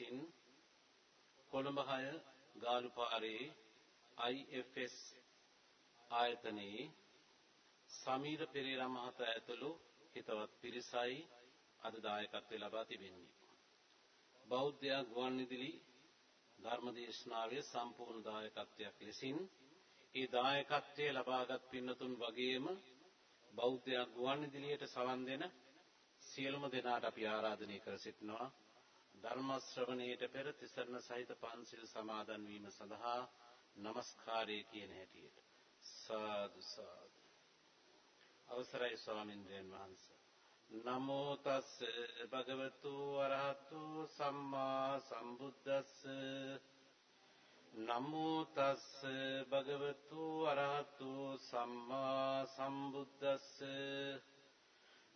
දායකත්වයක් ලෙසින් කොළඹ 6 ගාලුපාරේ IFS ආයතනයේ සමීර පෙරේරා මහතා ඇතුළු හිතවත් පිරිසයි අද දායකත්වය ලබා තිබෙන්නේ. බෞද්ධ ගුවන්විදුලි ධර්මදේශනාවේ සම්පූර්ණ දායකත්වයක් ලෙසින් ඒ දායකත්වයේ ලබාගත් පින්නතුන් වගේම බෞද්ධ ගුවන්විදුලියට සවන් දෙන සියලුම දෙනාට අපි ආරාධනය කර සිටිනවා ධර්ම ශ්‍රවණයට පෙර තිසරණ සහිත පන්සිල් සමාදන් වීම සඳහා নমස්කාරය කියන හැටියට. සාදු සාදු. අවසරයි ස්වාමීන් වහන්සේ. නමෝ තස් භගවතු වරහතු සම්මා සම්බුද්දස්ස. නමෝ තස් භගවතු වරහතු සම්මා සම්බුද්දස්ස.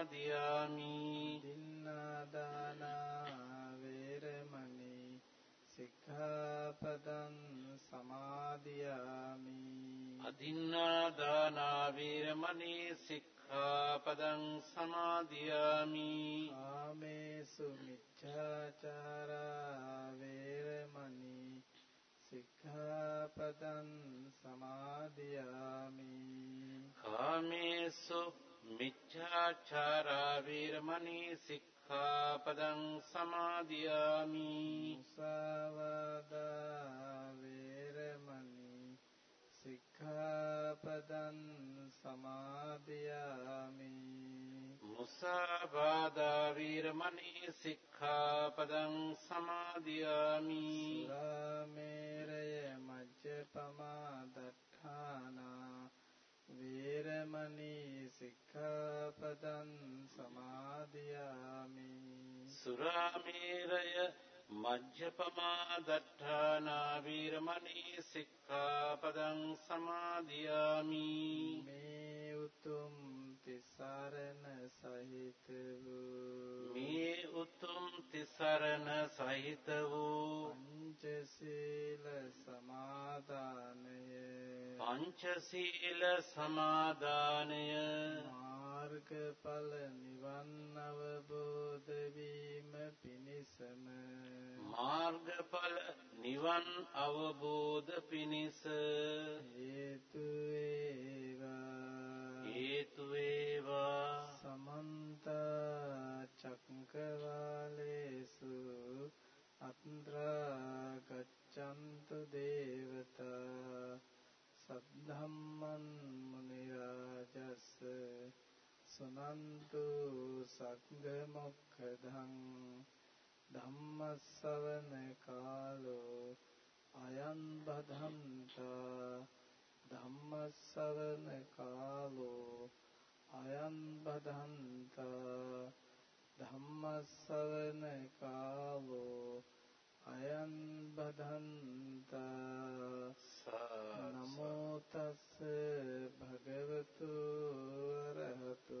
සමාදියාමි දින්නාදානා වේරමණී සික්ඛාපදං සමාදියාමි. අදින්නාදානා වීරමණී සික්ඛාපදං සමාදියාමි. ආමේසු මිච්ඡාචාරා වේරමණී සික්ඛාපදං සමාදියාමි. කාමේසු මිච්ඡාචාරා වීරමණී සික්ඛාපදං සමාදියාමි. මුසාවාදා වේරමණී සික්ඛාපදං සමාදියාමි. මුසාවාදා වීරමණී සික්ඛාපදං සමාදියාමි. සුරාමේරය මජ්ජපමා දත්තානා වේරමණී සික්ඛාපදං සමාදියාමි සුරාමේරය මජ්ජපමා දට්ඨානා වීරමණී සික්ඛාපදං සමාදියාමි මේ උතුම් තිසරණ සහිත වූ මේ උතුම් තිසරණ සහිත වූ පංචශීල සමාදානය පංචශීල සමාදානය මාර්ගඵල නිවන් අවබෝධ වීම පිණිසම මාර්ගඵල නිවන් අවබෝධ පිණිස හේතු සුනන්තු සග්ග මොක්ඛදං ධම්මස්සවන කාලෝ අයං බදන්තා ධම්මස්සවන කාලෝ අයං බදන්තා ධම්මස්සවන කාලෝ අයං බදන්තා නමෝ තස් භගවතු අරහතු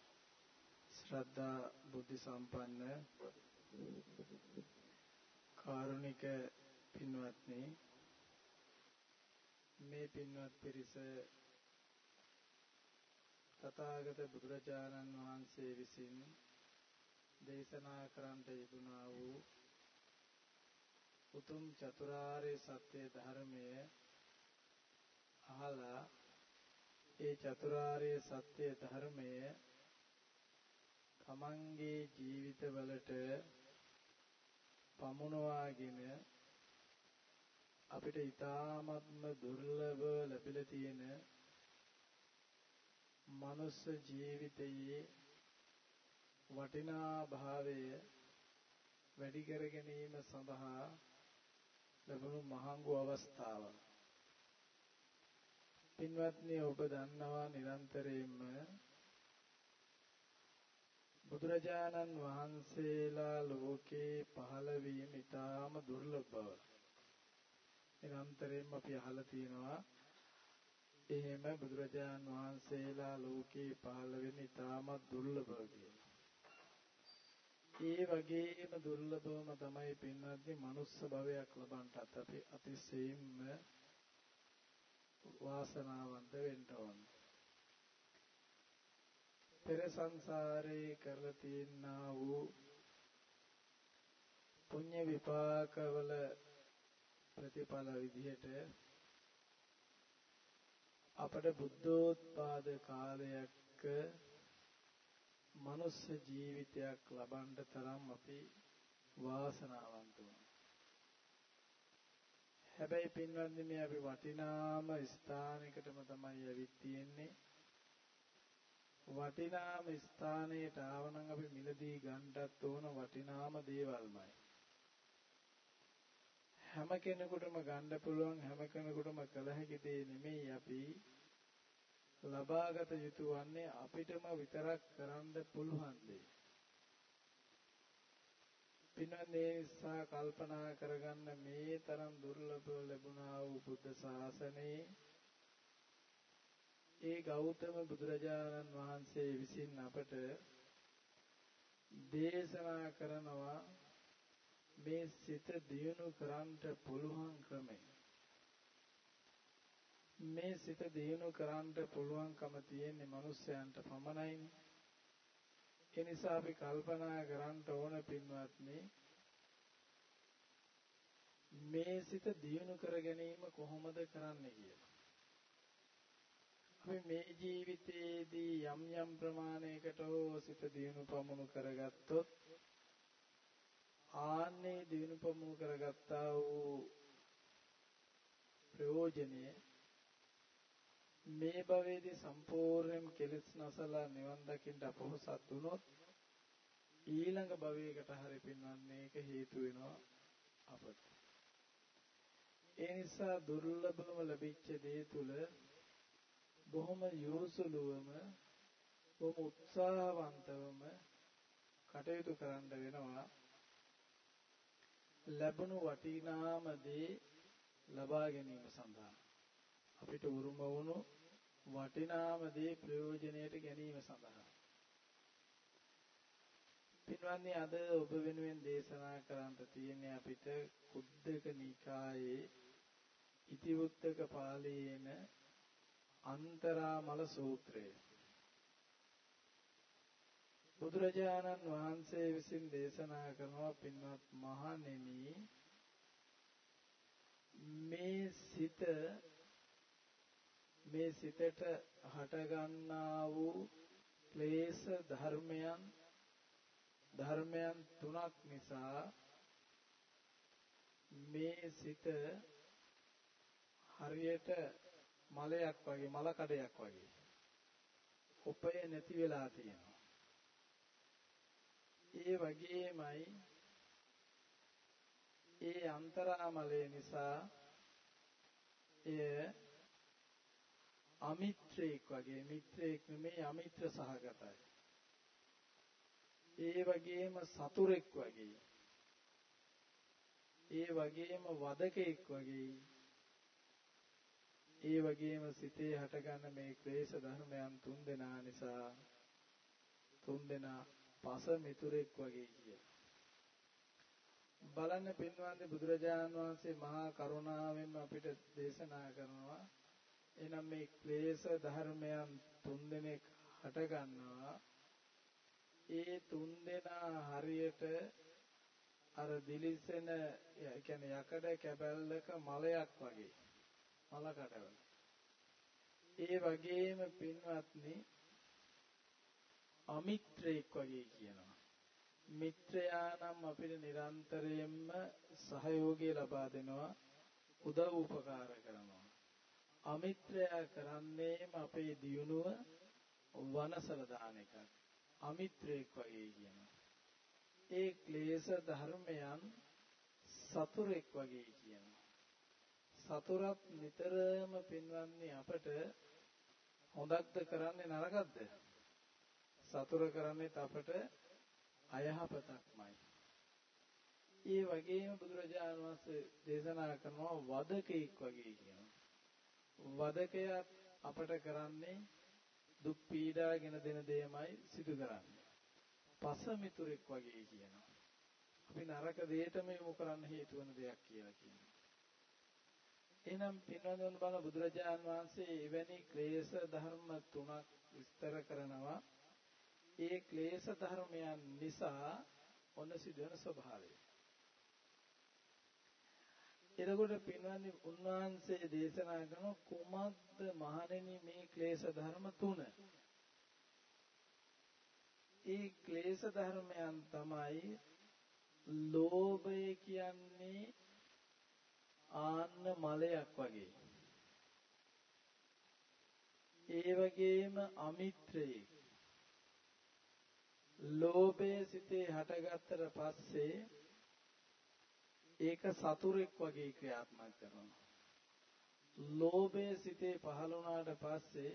ශ්‍රද්ධා බුද්ධ සම්පන්න කාරුණික පින්වත්නි මේ පින්වත් පිරිස තථාගත බුදුරජාණන් වහන්සේ විසින් දේශනා කරන්නට යෙදුනා වූ උතුම් චතුරාර්ය සත්‍ය ධර්මය අහලා ඒ චතුරාර්ය සත්‍ය ධර්මය තමන්ගේ ජීවිතවලට පමුණවාගෙන අපිට ඊ타ත්ම දුර්ලභ ලැබිලා තියෙන මනුස්ස ජීවිතයේ වටිනා භාවය වැඩි කර ගැනීම සඳහා ලැබුණු මහඟු අවස්ථාවක්. පින්වත්නි ඔබ දන්නවා නිරන්තරයෙන්ම බුදුරජාණන් වහන්සේලා ලෝකේ පහළ වීම ඉතාම දුර්ලභ බව. නිරන්තරයෙන්ම අපි අහලා තියෙනවා එහෙම බුදුරජාණන් වහන්සේලා ලෝකේ පහළ වෙන ඉතාමත් දුර්ලභ කියලා. ඒ වගේම දුර්ලභවම තමයි පින්වත්නි මනුස්ස භවයක් ලබන්නත් අපි අතිශයින්ම වාසනාවන්ත වෙන්න ඕනේ. පෙර සංසාරේ කරලා තියෙනා වූ පුණ්‍ය විපාකවල ප්‍රතිඵල විදිහට අපට බුද්ධෝත්පාද කාලයක මනුස්ස ජීවිතයක් ලබන්න තරම් අපි වාසනාවන්ත වුණා. හැබැයි පින්වත්නි මේ අපි වටිනාම ස්ථානයකටම තමයි ඇවිත් තියෙන්නේ. වටිනාම ස්ථානයට ආවනම් අපි මිලදී ගන්නටත් ඕන වටිනාම දේවල්මයි. හැම කෙනෙකුටම ගන්න පුළුවන් හැම කෙනෙකුටම කළ හැකි දේ නෙමෙයි අපි ලබාගත යුතු වන්නේ අපිටම විතරක් කරන්න පුළුවන් දේ. පින්වත්නි නිසා කල්පනා කරගන්න මේ තරම් දුර්ලභව ලැබුණා වූ බුද්ධ ශාසනයේ ඒ ගෞතම බුදුරජාණන් වහන්සේ විසින් අපට දේශනා කරනවා මේ සිත දියුණු කරන්නට පුළුවන් ක්‍රමය. මේ සිත දියුණු කරන්නට පුළුවන්කම තියෙන්නේ මිනිස්යන්ට පමණයි ඒ නිසා අපි කල්පනා කරන්න ඕන පින්වත්නි මේ සිත දියුණු කර ගැනීම කොහොමද කරන්නේ කියලා. අපි මේ ජීවිතයේදී යම් යම් ප්‍රමාණයකට හෝ සිත දියුණු පමුණු කරගත්තොත් ආන්නේ දිනු පමුණු කරගත්තා වූ ප්‍රයෝජනය මේ භවයේදී සම්පූර්ණයෙන් කෙලෙස් නැසලා නිවන් දකින්න අපොහසත් වුණොත් ඊළඟ භවයකට හරි පින්වන්නේ ඒක හේතු වෙනවා අපට. ඒ නිසා දුර්ලභම ලැබිච්ච දේ තුල බොහොම යොසුලුවම බොහොම උත්සාහවන්තවම කටයුතු කරන්න වෙනවා. ලැබුණු වටිනාම දේ ලබා ගැනීම සඳහා අපිට උරුම වුණු වටිනාම දේ ප්‍රයෝජනයට ගැනීම සඳහා පින්වත්නි අද ඔබ වෙනුවෙන් දේශනා කරන්න තියෙන්නේ අපිට කුද්දක නිකායේ ඉතිවුත්තක පාළියේන අන්තරාමල සූත්‍රය. බුදුරජාණන් වහන්සේ විසින් දේශනා කරනවා පින්වත් මහණෙනි මේ සිත මේ සිතට හටගන්නා වූ ක්ලේශ ධර්මයන් ධර්මයන් තුනක් නිසා මේ සිත හරියට මලයක් වගේ මල කඩයක් වගේ උපය නැති වෙලා තියෙනවා. ඒ වගේමයි ඒ අන්තරාමලය නිසා එය අමිත්‍රයෙක් වගේ මිත්‍රයෙක් නෙමෙයි අමිත්‍ර සහගතයි. ඒ වගේම සතුරෙක් වගේ. ඒ වගේම වදකෙක් වගේ. ඒ වගේම සිතේ හටගන්න මේ ක්ලේශ ධර්මයන් තුන් දෙනා නිසා තුන් දෙනා පස මිතුරෙක් වගේ කිය. බලන්න පින්වන්දි බුදුරජාණන් වහන්සේ මහා කරුණාවෙන් අපිට දේශනා කරනවා. එනම් මේ ක්ලේශ ධර්මයන් තුන් දෙනෙක් හට ගන්නවා ඒ තුන් දෙනා හරියට අර දිලිසෙන ඒ කියන්නේ යකඩ කැබැල්ලක මලයක් වගේ. මල කඩවල ඒ වගේම පින්වත්නි අමිත්‍රයෙක් වගේ කියනවා මිත්‍රයා නම් අපිට නිරන්තරයෙන්ම සහයෝගය ලබා දෙනවා උදව් උපකාර කරනවා අමිත්‍රයා කරන්නේම අපේ දියුණුව වනසල දාන එකක්. අමිත්‍රයෙක් වගේ කියනවා. ඒ ක්ලේශ ධර්මයන් සතුරෙක් වගේ කියනවා. සතුරත් නිතරම පින්වන්නේ අපට හොඳක්ද කරන්නේ නරකක්ද? සතුර කරන්නේත් අපට අයහපතක්මයි. ඒ වගේම බුදුරජාණන් වහන්සේ දේශනා කරනවා වදකෙක් වගේ කියනවා. වදකයා අපට කරන්නේ දුක් පීඩාගෙන දෙන දෙයමයි සිදු කරන්නේ. පසමිතුරෙක් වගේ කියනවා. අපි නරක දෙයටම යොමු කරන්න හේතු වෙන දෙයක් කියලා කියනවා. එහෙනම් පින්වන්දන බල බුදුරජාන් වහන්සේ එවැනි ක්ලේශ ධර්ම තුනක් විස්තර කරනවා. ඒ ක්ලේශ ධර්මයන් නිසා ඔන්න සිදුවන ස්වභාවය. එතකොට පින්වත්නි උන්වහන්සේ දේශනා කරන කුමක්ද මහණෙනි මේ ක්ලේශ ධර්ම තුන? ඒ ක්ලේශ ධර්මයන් තමයි ලෝභය කියන්නේ ආන්න මලයක් වගේ. ඒ වගේම අමිත්‍රයේ ලෝභය සිතේ හටගත්තට පස්සේ ඒක සතුරෙක් වගේ ක්‍රියාත්මක කරනවා. ලෝභය සිතේ පහළ වුණාට පස්සේ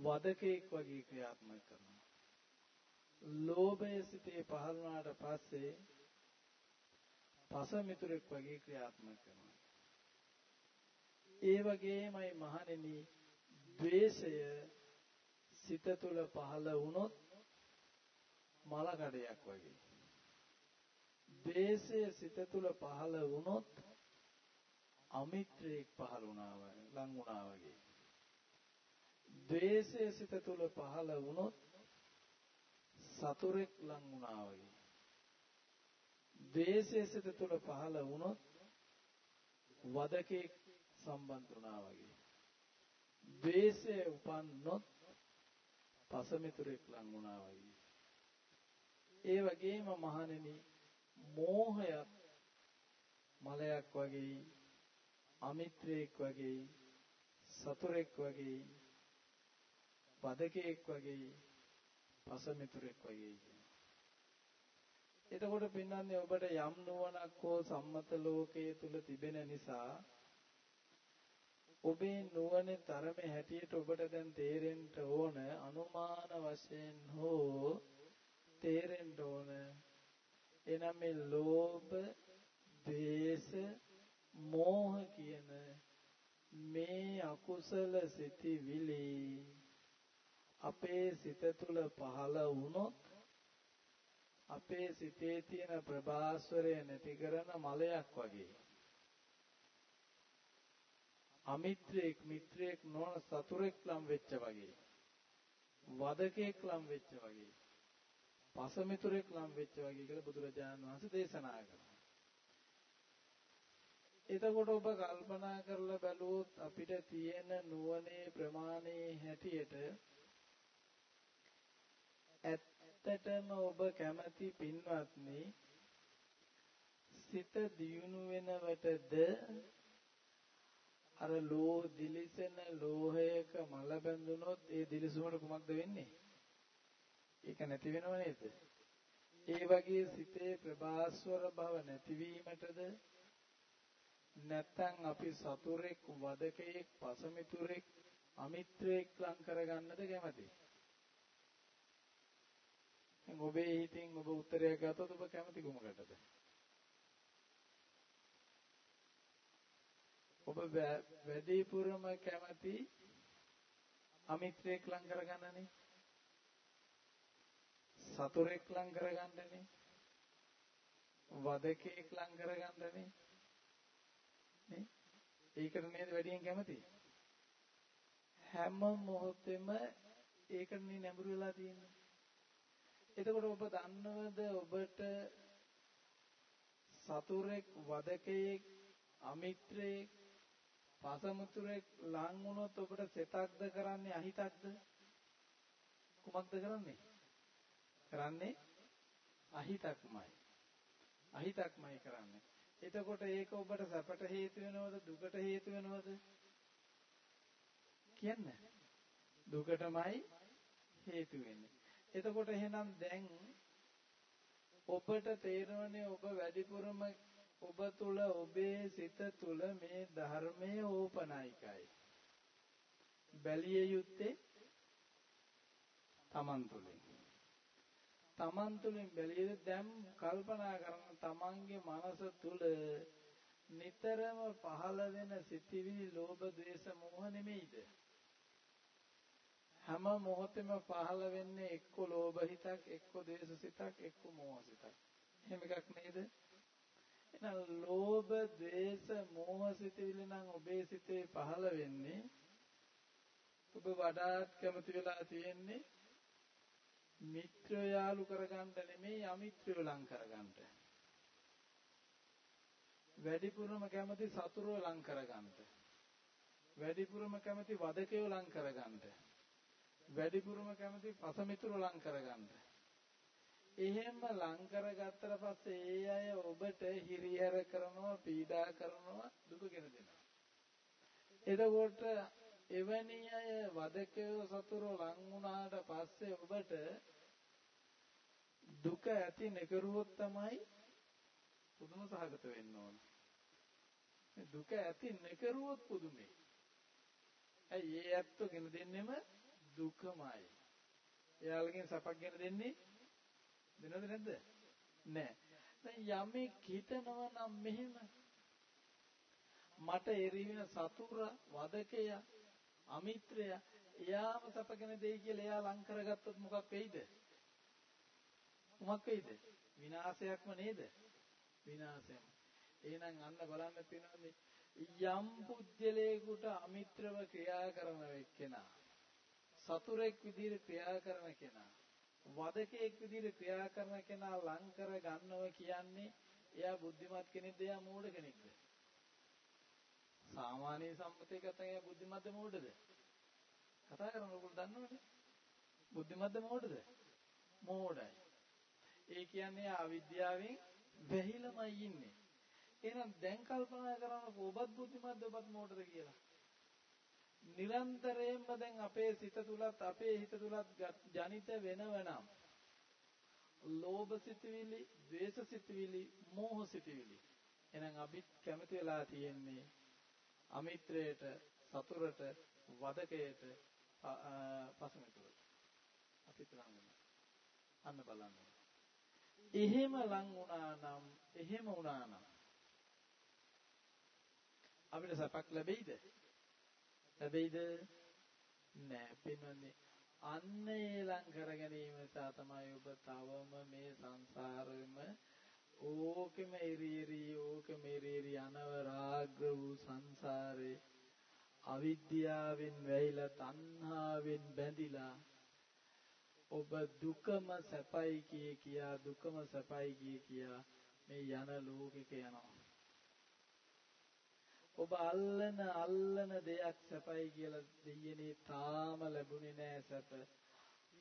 වදකෙක් වගේ ක්‍රියාත්මක කරනවා. ලෝභය සිතේ පහළ වුණාට පස්සේ පසමිතුරෙක් වගේ ක්‍රියාත්මක කරනවා. ඒ වගේමයි මහණෙනි ද්වේෂය සිත තුළ පහළ වුණොත් මල කඩයක් වගේ. ද්වේෂය සිත තුළ පහළ වුණොත් අමිත්‍රයෙක් පහළ වුණා වගේ ලං වුණා වගේ. ද්වේෂය සිත තුළ පහළ වුණොත් සතුරෙක් ලං වුණා වගේ. ද්වේෂය සිත තුළ පහළ වුණොත් වදකෙක් සම්බන්ධ වුණා වගේ. ද්වේෂය උපන්නොත් පසමිතුරෙක් ලං වුණා වගේ. ඒ වගේම මහණෙනි මෝහයත් මලයක් වගේ අමිත්‍රයෙක් වගේ සතුරෙක් වගේ පදකෙක් වගේ පසමිතුරෙක් වගේ එතකොට පින්නන්නේ ඔබට යම් නුවණක් හෝ සම්මත ලෝකයේ තුල තිබෙන නිසා ඔබේ නුවණේ තරමේ හැටියට ඔබට දැන් තේරෙන්න ඕන අනුමාන වශයෙන් හෝ තේරෙන්න ඕන එනම් මේ ලෝභ, ද්වේෂ, මෝහ කියන මේ අකුසල සිතිවිලි අපේ සිත තුළ පහළ වුණොත් අපේ සිතේ තියෙන ප්‍රභාස්වරය නැති කරන මලයක් වගේ. අමිත්‍රයෙක් මිත්‍රයෙක් නොවන සතුරෙක් ලම් වෙච්ච වගේ වදකෙක් ලම් වෙච්ච වගේ පසමිතුරෙක් ලම් වෙච්ච වගේ කියලා බුදුරජාණන් වහන්සේ දේශනා කරනවා. එතකොට ඔබ කල්පනා කරලා බැලුවොත් අපිට තියෙන නුවණේ ප්‍රමාණයේ හැටියට ඇත්තටම ඔබ කැමති පින්වත්නි සිත දියුණු වෙනවටද අර ලෝ දිලිසෙන ලෝහයක මල බැඳුනොත් ඒ දිලිසුමට කුමක්ද වෙන්නේ? ඒක නැති වෙනව නේද? ඒ වගේ සිතේ ප්‍රභාස්වර බව නැතිවීමටද නැත්නම් අපි සතුරෙක් වදකයෙක් පසමිතුරෙක් අමිත්‍රයෙක් ලං කරගන්නද කැමති? ඔබේ හිතින් ඔබ උත්තරයක් ගත්තොත් ඔබ කැමති කුමකටද? ඔබ වැඩිපුරම කැමති අමිත්‍රයෙක් ලං කරගන්නනේ. සතුරෙක් ලං කරගන්නනේ. වදකෙක් ලං කරගන්නනේ. නේ? ඒකට නේද වැඩියෙන් කැමති? හැම මොහොතෙම ඒකට නේ නැඹුරු වෙලා තියෙන්නේ. එතකොට ඔබ දන්නවද ඔබට සතුරෙක් වදකයෙක් අමිත්‍රයෙක් පසමුතුරෙක් ලං වුණොත් ඔබට සිතක්ද කරන්නේ අහිතක්ද? කුමක්ද කරන්නේ? කරන්නේ අහිතක්මයි. අහිතක්මයි කරන්නේ. එතකොට ඒක ඔබට සැපට හේතු වෙනවද දුකට හේතු වෙනවද? කියන්න දුකටමයි හේතු වෙන්නේ. එතකොට එහෙනම් දැන් ඔබට තේරෙන්නේ ඔබ වැඩිපුරම ඔබ තුල ඔබේ සිත තුල මේ ධර්මයේ ඕපනායිකයි. බැලිය යුත්තේ තමන් තුලින්. තමන් තුලින් බැලිය දැන් කල්පනා කරන තමන්ගේ මනස තුල නිතරම පහළ වෙන සිතිවිලි ලෝභ ද්වේෂ මෝහ නෙමෙයිද? හැම මොහොතෙම පහළ වෙන්නේ එක්ක ලෝභ හිතක්, එක්ක ද්වේෂ සිතක්, එක්ක මෝහ සිතක්. එහෙම එකක් නේද? එහෙනම් ලෝභ, ද්වේෂ, මෝහ සිතවිලි නම් ඔබේ සිතේ පහළ වෙන්නේ ඔබ වඩාත් කැමති වෙලා තියෙන්නේ මිත්‍රය යාලු කරගන්න නෙමෙයි අමිත්‍රය ලං කරගන්න. වැඩිපුරම කැමති සතුරුව ලං කරගන්න. වැඩිපුරම කැමති වදකයෝ ලං කරගන්න. වැඩිපුරම කැමති පසමිතුරු ලං කරගන්න. එහෙම ලං කරගත්තට පස්සේ ඒ අය ඔබට හිරිහැර කරනවා, පීඩා කරනවා, දුකගෙන දෙනවා. එතකොට එවැනි අය වදකයෝ සතුරු ලං වුණාට පස්සේ ඔබට දුක ඇති නකරුවොත් තමයි පුදුම සහගත වෙන්න ඕන. දුක ඇති නකරුවොත් පුදුමේ. ඇයි ඒ ඇත්තෝ ගෙන දෙන්නෙම දුකමයි. එයාලගෙන් සපක් ගැන දෙන්නේ දෙනවද නැද්ද? නෑ. දැන් යමෙක් හිතනවා නම් මෙහෙම මට එරිවින සතුර වදකය අමිත්‍රය එයාම සපගෙන දෙයි කියලා එයා ලං කරගත්තොත් මොකක් වෙයිද? මොකක් වෙයිද? විනාශයක්ම නේද? විනාශයම. එහෙනම් අන්න බලන්න පිනන්නේ යම් පුජ්‍යලේකට අමිත්‍රව ක්‍රියා කරන එක්කෙනා සතුරෙක් විදිහට ක්‍රියා කරන කෙනා වදකෙක් විදිහට ක්‍රියා කරන කෙනා ලං කර ගන්නව කියන්නේ එයා බුද්ධිමත් කෙනෙක්ද එයා මෝඩ කෙනෙක්ද? සාමාන්‍ය සම්මතයක ගත්තම එයා බුද්ධිමත්ද මෝඩද? කතා කරන ඔයගොල්ලෝ දන්නවනේ බුද්ධිමත්ද මෝඩද? මෝඩයි. ඒ කියන්නේ අවිද්‍යාවෙන් වැහිලමයි ඉන්නේ. එහෙනම් දැන් කල්පනා කරන්න ඔබත් බුද්ධිමත්ද ඔබත් මෝඩද කියලා. නිරන්තරයෙන්ම දැන් අපේ සිත තුලත් අපේ හිත තුලත් ජනිත වෙනවනම් ලෝභ සිතවිලි, ද්වේෂ සිතවිලි, මෝහ සිතවිලි. එහෙනම් අපි කැමති වෙලා තියෙන්නේ අමිත්‍රයට, සතුරට, වදකයට, පසමිතුරට. අපි තරංගන. අන්න බලන්න. එහෙම ලං වුණා නම්, එහෙම වුණා නම් අපිට සපක් ලැබෙයිද? ලැබෙයිද? නෑ පින්වන්නේ අන්න ඒලං කර ගැනීම නිසා තමයි ඔබ තවම මේ සංසාරෙම ඕකෙම ඉරිරි ඕකෙම ඉරිරි අනවරාග්‍ර වූ සංසාරේ අවිද්‍යාවෙන් වැහිලා තණ්හාවෙන් බැඳිලා ඔබ දුකම සැපයි කිය කියා දුකම සැපයි කිය කියා මේ යන ලෝකෙක යනවා. ඔබ අල්ලන අල්ලන දෙයක් සැපයි කියලා දෙයනේ තාම ලැබුණේ නෑ සැප.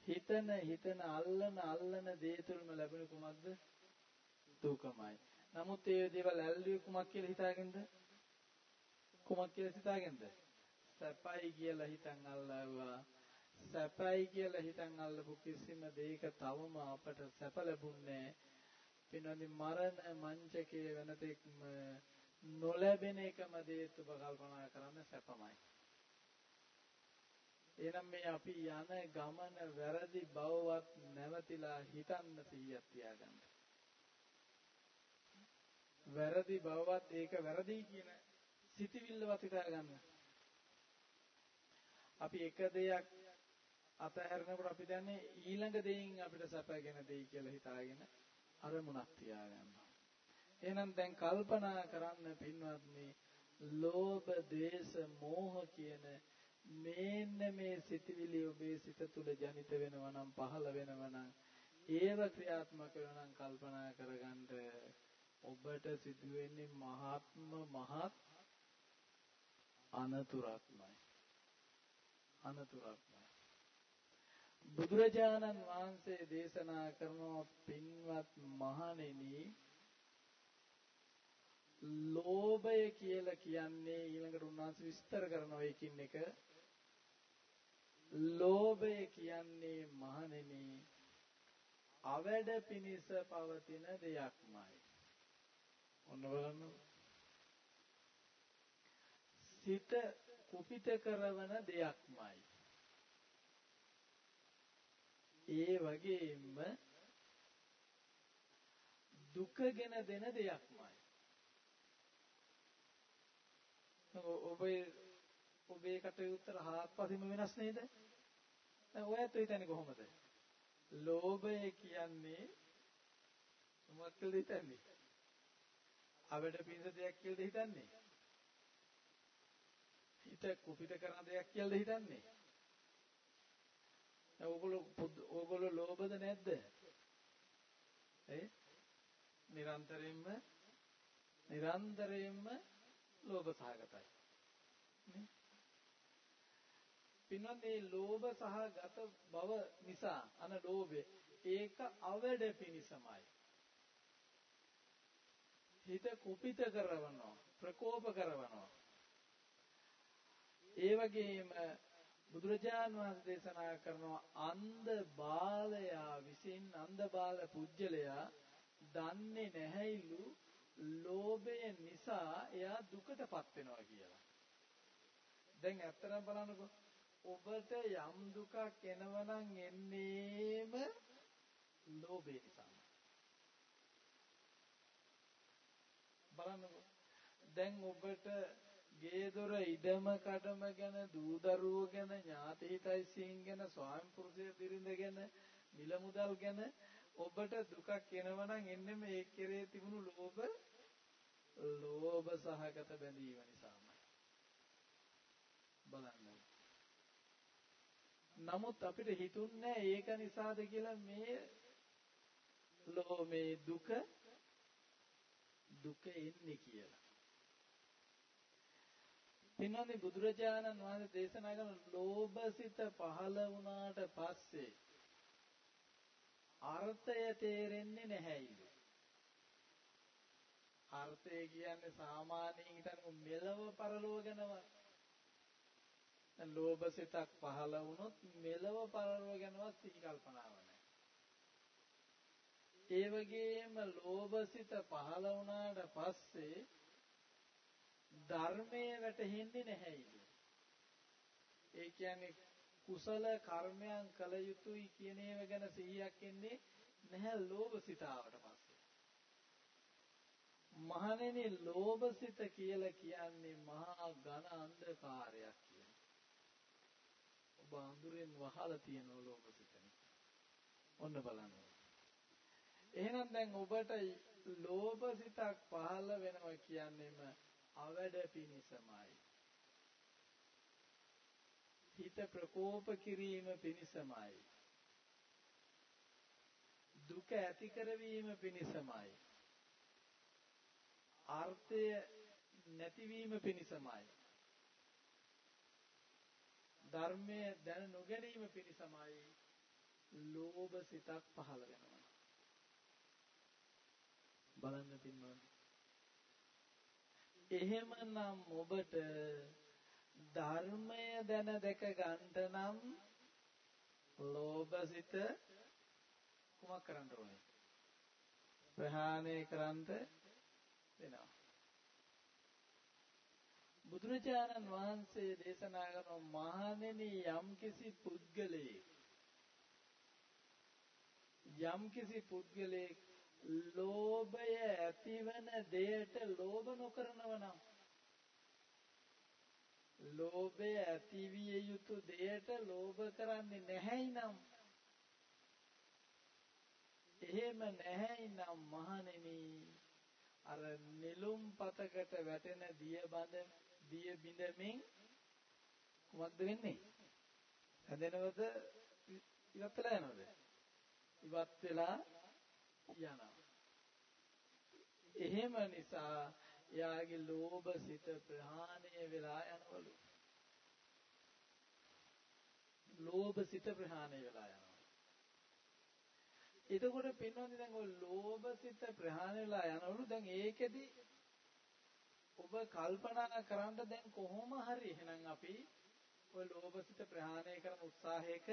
හිතන හිතන අල්ලන අල්ලන දේ තුළම ලැබුණ කුමක්ද? දුකමයි. නමුත් ඒ දේවල් ඇල්ලුවේ කුමක් කියලා හිතාගෙනද? කුමක් කියලා හිතාගෙනද? සැපයි කියලා හිතන් අල්ලවුවා. සැපයි කියලා හිතන් අල්ලපු කිසිම දෙයක තවම අපට සැප ලැබුණේ පිනොදි මරණ මංචකයේ වෙනතෙක්ම නොලැබෙන එකම දේත් ඔබ කල්පනා කරන්න සැපමයි. එහෙනම් මේ අපි යන ගමන වැරදි බවවත් නැවතිලා හිතන්න සිහියක් තියාගන්න. වැරදි බවවත් ඒක වැරදි කියන සිතිවිල්ලවත් හිතාගන්න. අපි එක දෙයක් අතහැරනකොට අපි දන්නේ ඊළඟ දෙයින් අපිට සැපගෙන දෙයි කියලා හිතාගෙන අරමුණක් තියාගන්නවා. එහෙනම් දැන් කල්පනා කරන්න පින්වත්නි, ලෝභ, ද්වේෂ, මෝහ කියන මේන්න මේ සිතිවිලි ඔබේ සිත තුළ ජනිත වෙනවා නම් පහළ වෙනවා නම් ඒව ක්‍රියාත්මක වෙනවා නම් කල්පනා කරගන්න ඔබට සිදුවෙන්නේ මහත්ම මහත් අනතුරක්මයි. අනතුරක්මයි. බුදුරජාණන් වහන්සේ දේශනා කරන පින්වත් මහණෙනි ලෝභය කියලා කියන්නේ ඊළඟට උන්වහන්සේ විස්තර කරනවා ඒකින් එක ලෝභය කියන්නේ මහණෙනි අවැඩ පිනිස පවතින දෙයක්මයි. ඔන්න බලන්න. සිත කුපිත කරවන දෙයක්මයි. ඒ වගේම දුකගෙන දෙන දෙයක්මයි. ඔබේ ඔබේ කටයුත්තට හාත්පසින්ම වෙනස් නේද? දැන් ඔයත් හිතන්නේ කොහොමද? ලෝභය කියන්නේ මොකක්ද කියලා හිතන්නේ? අවඩ පිංස දෙයක් කියලා හිතන්නේ? හිත කුපිත කරන දෙයක් කියලා හිතන්නේ? දැන් ඕගොල්ලෝ ඕගොල්ලෝ ලෝභද නැද්ද? ඒ නිරන්තරයෙන්ම නිරන්තරයෙන්ම ලෝභ සහගතයි. නේ? පින්වත් මේ ලෝභ සහගත බව නිසා අන ලෝභය ඒක අවඩ පිනිසමයි. හිත කුපිත කරවනවා ප්‍රකෝප කරවනවා. ඒ වගේම බුදුරජාණන් වහන්සේ දේශනා කරනවා අන්ධ බාලයා විසින් අන්ධ බාල පුජ්‍යලයා දන්නේ නැහැයිලු ලෝභය නිසා එයා දුකටපත් වෙනවා කියලා. දැන් ඇත්තටම බලන්නකෝ ඔබට යම් දුකක් එනවනම් එන්නේම ලෝභය නිසා. බලන්නකෝ. දැන් ඔබට ගේ දොර ඉඩම කඩම ගැන දූ දරුවෝ ගැන ඥාති හිතයිසීන් ගැන ස්වාමි පුරුෂය බිරිඳ ගැන මිල මුදල් ගැන ඔබට දුකක් එනවනම් එන්නේ මේ කෙරේ තිබුණු ලෝභ ලෝභ සහගත බැඳීම නිසාමයි. බලන්න. නමුත් අපිට හිතුන්නේ ඒක නිසාද කියලා මේ ලෝ මේ දුක දුක එන්නේ කියලා. පින්නන්නේ බුදුරජාණන් වහන්සේ දේශනා කරන ලෝභසිත පහළ වුණාට පස්සේ අර්ථය තේරෙන්නේ නැහැයිලු. අර්ථය කියන්නේ සාමාන්‍යයෙන් හිතන්නේ මෙලව පරලෝව ගැනවත් ලෝභ සිතක් පහළ වුණොත් මෙලව පරලොව ගැනවත් සිහි කල්පනාව නැහැ. ඒ වගේම ලෝභ සිත පහළ වුණාට පස්සේ ධර්මයේ වැටහෙන්නේ නැහැ ඒ කියන්නේ කුසල කර්මයන් කළ යුතුයි කියන ඒවා ගැන සිහියක් එන්නේ නැහැ ලෝභ සිතාවට පස්සේ. මහණෙනි ලෝභ සිත කියලා කියන්නේ මහා ඝන අන්ධකාරයක් කියලා. ඔබ අඳුරෙන් වහලා තියෙන ලෝභ සිතනේ. ඔන්න බලන්න. එහෙනම් දැන් ඔබට ලෝභ සිතක් පහළ වෙනවා කියන්නේම අවඩ පිනිසමයි. හිත ප්‍රකෝප කිරීම පිණිසමයි. දුක ඇති කරවීම පිණිසමයි. ආර්ථය නැතිවීම පිණිසමයි. ධර්මය දැන නොගැනීම පිණිසමයි. ලෝභ සිතක් පහළ වෙනවා. බලන්න පින්වත්නි. එහෙමනම් ඔබට ධර්මය දැන දැක ගන්නට නම් ලෝභසිත කුමක් කරන්න ඕනේ? ප්‍රහාණය කරන්න වෙනවා. බුදුරජාණන් වහන්සේ දේශනා කරන මහණෙනි යම්කිසි පුද්ගලයෙක් යම්කිසි පුද්ගලයෙක් ලෝභය ඇතිවන දෙයට ලෝභ නොකරනව නම් ලෝභය ඇතිවිය යුතු දෙයට ලෝභ කරන්නේ නැහැයි නම්. එහෙම නැහැයි නම් මහණෙනි අර නිලුම් පතකට වැටෙන දිය බඳ දිය බිඳමින් කුමක්ද වෙන්නේ? හැදෙනවද? ඉවත් වෙලා යනවද? ඉවත් වෙලා යනවා. එහෙම නිසා එයාගේ ලෝභ සිත ප්‍රහාණය වෙලා යනවලු. ලෝභ සිත ප්‍රහාණය වෙලා යනවා. එතකොට පින්නෝනි දැන් ඔය ලෝභ සිත ප්‍රහාණය වෙලා යනවලු දැන් ඒකෙදි ඔබ කල්පනා කරන්න දැන් කොහොම හරි එහෙනම් අපි ඔය ලෝභ සිත ප්‍රහාණය කරන උත්සාහයක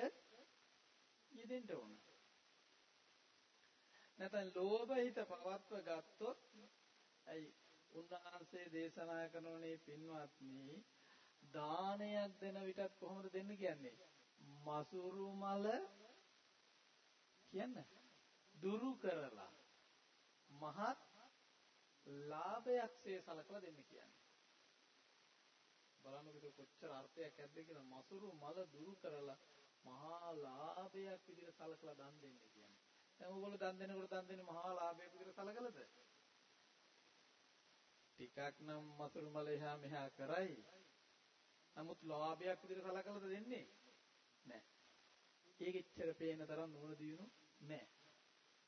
යෙදෙන්න ඕන. නැත්නම් ලෝභ හිත පවත්ව ගත්තොත් ඇයි උන්වහන්සේ දේශනා කරනෝනේ පින්වත්නි දානයක් දෙන විටත් කොහොමද දෙන්න කියන්නේ? මසුරු මල කියන්න දුරු කරලා මහත් ලාභයක්සේ සලකලා දෙන්න කියන්නේ. බලන්නකෝ කොච්චර අර්ථයක් ඇද්ද කියලා මසුරු මල දුරු කරලා මහා ලාභයක් විදිහට සලකලා දන් දෙන්න කියන්නේ. දැන් ඕගොල්ලෝ දන් දෙනකොට දන් දෙන්නේ මහා ලාභයක් විදිහට සලකලාද? ටිකක් නම් මසුරු මල එහා මෙහා කරයි. නමුත් ලාභයක් විදිහට සලකලාද දෙන්නේ? නැහැ. ඒක ඉච්චර පේන තරම් නුවණ දියුණු නැහැ.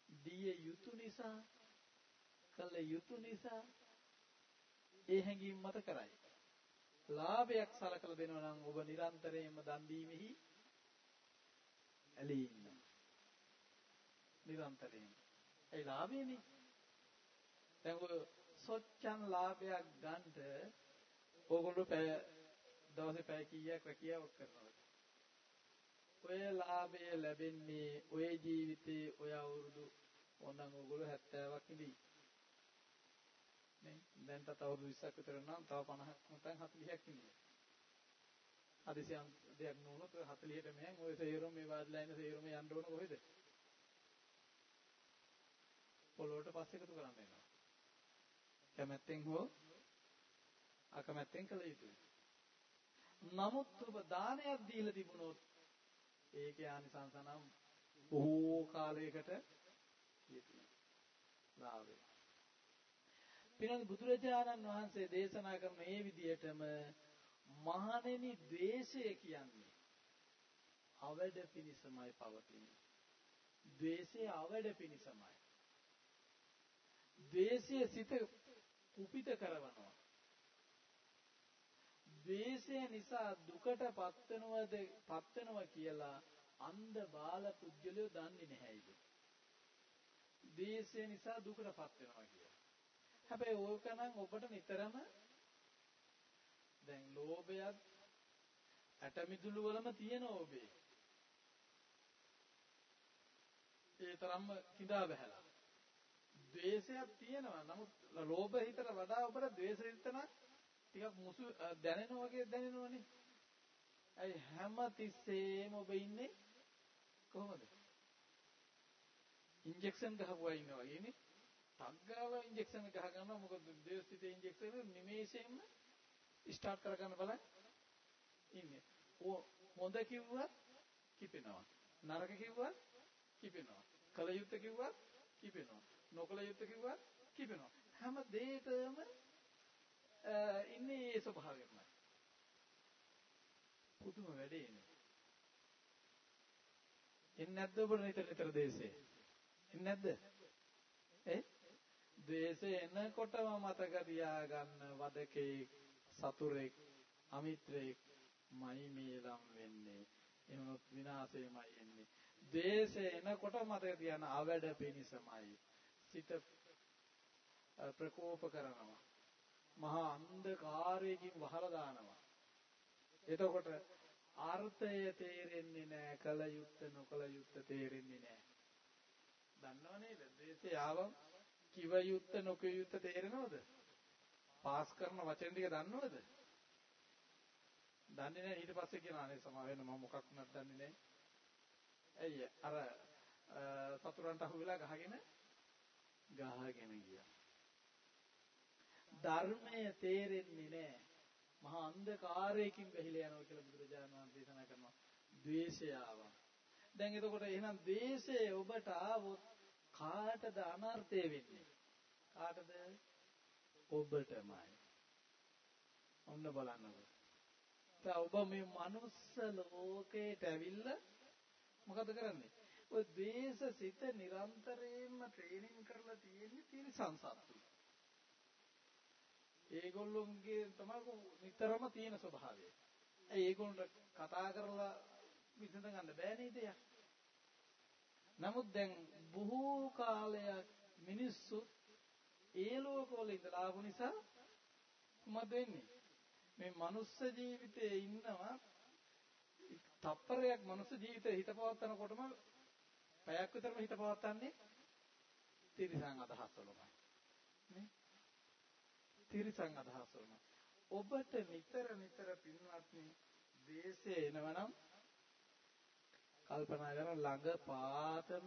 දිය යුතු නිසා කළ යුතු නිසා ඒ හැඟීම් මත කරයි. ලාභයක් සලකලා දෙනවා නම් ඔබ නිරන්තරයෙන්ම දන් දීමෙහි ඇලී ඉන්නවා. නිරන්තරයෙන්. ඒ ලාභයනේ. දැන් ඔය සොච්චන් ලාභයක් ගන්නට ඕගොල්ලෝ පැය දවසේ පැය කීයක් රැකියාවක් කරනවද? ඔය ලාභය ලැබෙන්නේ ඔය ජීවිතේ ඔය අවුරුදු ඕනනම් ඕගොල්ලෝ 70ක් ඉඳී. නේ දැන් තව අවුරුදු 20ක් විතර නම් තව 50ක් නැත්නම් 40ක් ඉඳී. හදිසියම් දෙයක් නොවුනොත් 40ට මෙහෙන් ඔය සේරම මේ වාඩිලා ඉන්න සේරම යන්න ඕන කොහෙද? පොළොවට පස්සේ එකතු කරන්න වෙනවා. කැමැත්තෙන් හෝ අකමැත්තෙන් කළ යුතුයි. නමුත් ඔබ දානයක් දීලා තිබුණොත් ඒකේ ආනිසංස නම් බොහෝ කාලයකට ලාභය. පිනන් බුදුරජාණන් වහන්සේ දේශනා කරන මේ විදිහටම මහණෙනි ද්වේෂය කියන්නේ අවඩ පිණිසමයි පවතින්නේ. ද්වේෂය අවඩ පිණිසමයි. ද්වේෂය සිත කුපිත කරනවා. ද්වේෂය නිසා දුකට පත් වෙනවද පත් වෙනවා කියලා අන්ධ බාල පුජ්‍යලෝ දන්නේ නැහැයිද? ද්වේෂය නිසා දුකට පත් වෙනවා කියලා. හැබැයි ඕක නම් ඔබට නිතරම දැන් ලෝභයත් ඇටමිදුළු වලම තියෙන ඔබේ. ඒ තරම්ම කිඳා බහැලා. ද්වේෂයක් තියෙනවා. නමුත් ලෝභ හිතට වඩා ඔබට ද්වේෂ හිත නම් ටිකක් මුසු දැනෙනවා වගේ දැනෙනවනේ. අයි හැම තිස්සෙම ඔබ ඉන්නේ කොහොමද? ඉන්ජෙක්ෂන් ගහපුවා ඉන්නවා වගේනේ. තග්ගාව ඉන්ජෙක්ෂන් ගහ ගන්නවා මොකද ද්වේෂිතේ ඉන්ජෙක්ෂන් නිමේෂයෙන්ම ස්ටාර්ට් කරගන්න බලන්න ඉන්නේ. හොඳ කිව්වත් කිපෙනවා. නරක කිව්වත් කිපෙනවා. කල යුත්තේ කිව්වත් කිපෙනවා. නොකල යුත්තේ කිව්වත් කිපෙනවා. හැම දෙයකම ඉන්නේ ඒ ස්වභාවයමයි. පුදුම වැඩේනේ. එන්නේ නැද්ද ඔබ නිතර නිතර දේශේ? එන්නේ නැද්ද? ඒ? ද්වේෂය එනකොටම මතක තියාගන්න වදකේ සතුරෙක් අමිත්‍රෙක් මයි මේ ලම් වෙන්නේ. එහෙමත් විනාශයමයි එන්නේ. ද්වේෂය එනකොට මතක තියාගන්න අවැඩ පිනිසමයි. සිත ප්‍රකෝප කරනවා. මහා අන්ධකාරයකින් වහලා දානවා. එතකොට අර්ථය තේරෙන්නේ නැහැ කල යුත්ත නොකල යුත්ත තේරෙන්නේ නැහැ. දන්නව නේද? ද්වේෂය ආවම කිව යුත්ත නොකිය යුත්ත තේරෙනවද? පාස් කරන වචන ටික දන්නවද? දන්නේ නැහැ ඊට පස්සේ කියනවා අනේ සමා වෙන මම මොකක් වුණත් දන්නේ නැහැ. ඇයි අර සතුරන්ට අහු වෙලා ගහගෙන ගහගෙන ගියා. ධර්මය තේරෙන්නේ නැහැ. මහා අන්ධකාරයකින් වැහිලා යනවා කියලා බුදුරජාණන් වහන්සේ දේශනා කරනවා. ද්වේෂය ආවා. දැන් එතකොට එහෙනම් ද්වේෂය ඔබට ආවොත් කාටද අනර්ථය වෙන්නේ? කාටද? ඔබටමයි. ඔන්න බලන්නකො. දැන් ඔබ මේ මනුස්ස ලෝකයට ඇවිල්ලා මොකද කරන්නේ? ඔය ද්වේෂ සිත නිරන්තරයෙන්ම ට්‍රේනින් කරලා තියෙන්නේ තිරිසන් සත්තු. ඒගොල්ලොන්ගේ තමයි නිතරම තියෙන ස්වභාවය. ඒ ඒගොල්ලන්ට කතා කරලා විසඳ ගන්න බෑ නේද නමුත් දැන් බොහෝ කාලයක් මිනිස්සු ඒ ලෝකවල ඉඳලා ආපු නිසා මොකද වෙන්නේ? මේ මනුස්ස ජීවිතයේ ඉන්නවා තප්පරයක් මනුස්ස ජීවිතේ හිත පවත්නකොටම පැයක් විතරම හිත පවත්න්නේ තිරිසන් අදහස් වලමයි. නේ? තිරිසන් අදහස් වලම. ඔබට නිතර නිතර පින්වත්නි දේශය එනවනම් කල්පනා කරන ළඟ පාතම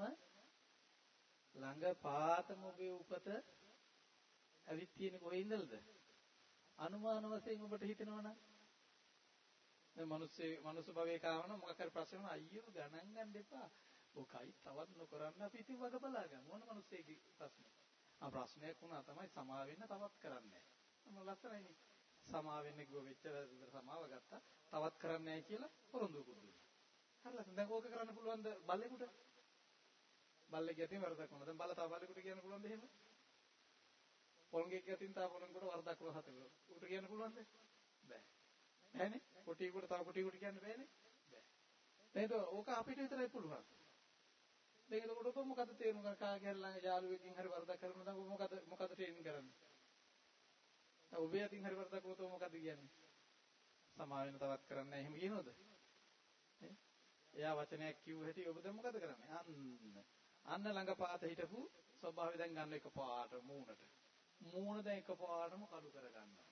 ළඟ පාතම ඔබේ උපත ඇවිත් තියෙන්නේ කොහේ ඉඳලාද? අනුමාන වශයෙන් ඔබට හිතෙනවනම් මේ මිනිස්සේ මිනිස් භවයේ කාවන මොකක් හරි ප්‍රශ්න අයියෝ ගණන් ගන්න එපා. ඔකයි තවත් නොකරන්න අපි ඉතින් වග බලා ගමු. මොන මිනිස්සෙගේ ප්‍රශ්නේ? ආ ප්‍රශ්නයක් වුණා තමයි සමා වෙන්න තවත් කරන්නේ. මම ලස්සනයිනේ. සමා වෙන්න කිව්ව මෙච්චර සමාව ගත්තා. තවත් කරන්නේ නැහැ කියලා පොරොන්දුකුත් දුන්නා. හරි ලස්සන. දැන් ඕක කරන්න පුළුවන්ද බල්ලෙකුට? බල්ලෙක් යටින් වරදක් වුණා. දැන් බල්ල තව බල්ලෙකුට කියන්න පුළුවන්ද එහෙම? පොල්ගෙක් යටින් තව පොලංගකට වරදක් වුණා හතේ. උට කියන්න පුළුවන්ද? බෑ. බෑනේ. කොටියෙකුට තව කොටියෙකුට කියන්න බෑනේ. බෑ. නේද? ඕක අපිට විතරයි පුළුවන්. දැන් එතකොට ඔබ මොකද තේරුම් ගන්න කාගේ හරි ළඟ යාළුවෙකින් හරි වරදක් කරනවා නම් ඔබ මොකද මොකද ට්‍රේනින් කරන්නේ? ඔබ යටින් හරි වරදක් වුණොත් ඔබ මොකද කියන්නේ? සමා වෙන තවත් කරන්නේ නැහැ එහෙම කියනවද? එයා වචනයක් කිව්ව හැටි ඔබ දැන් මොකද කරන්නේ? අන්න අන්න ළඟ පාත හිටපු ස්වභාවය දැන් ගන්න එක පාට මූණට. මූණ දැන් එක පාටම කළු කර ගන්නවා.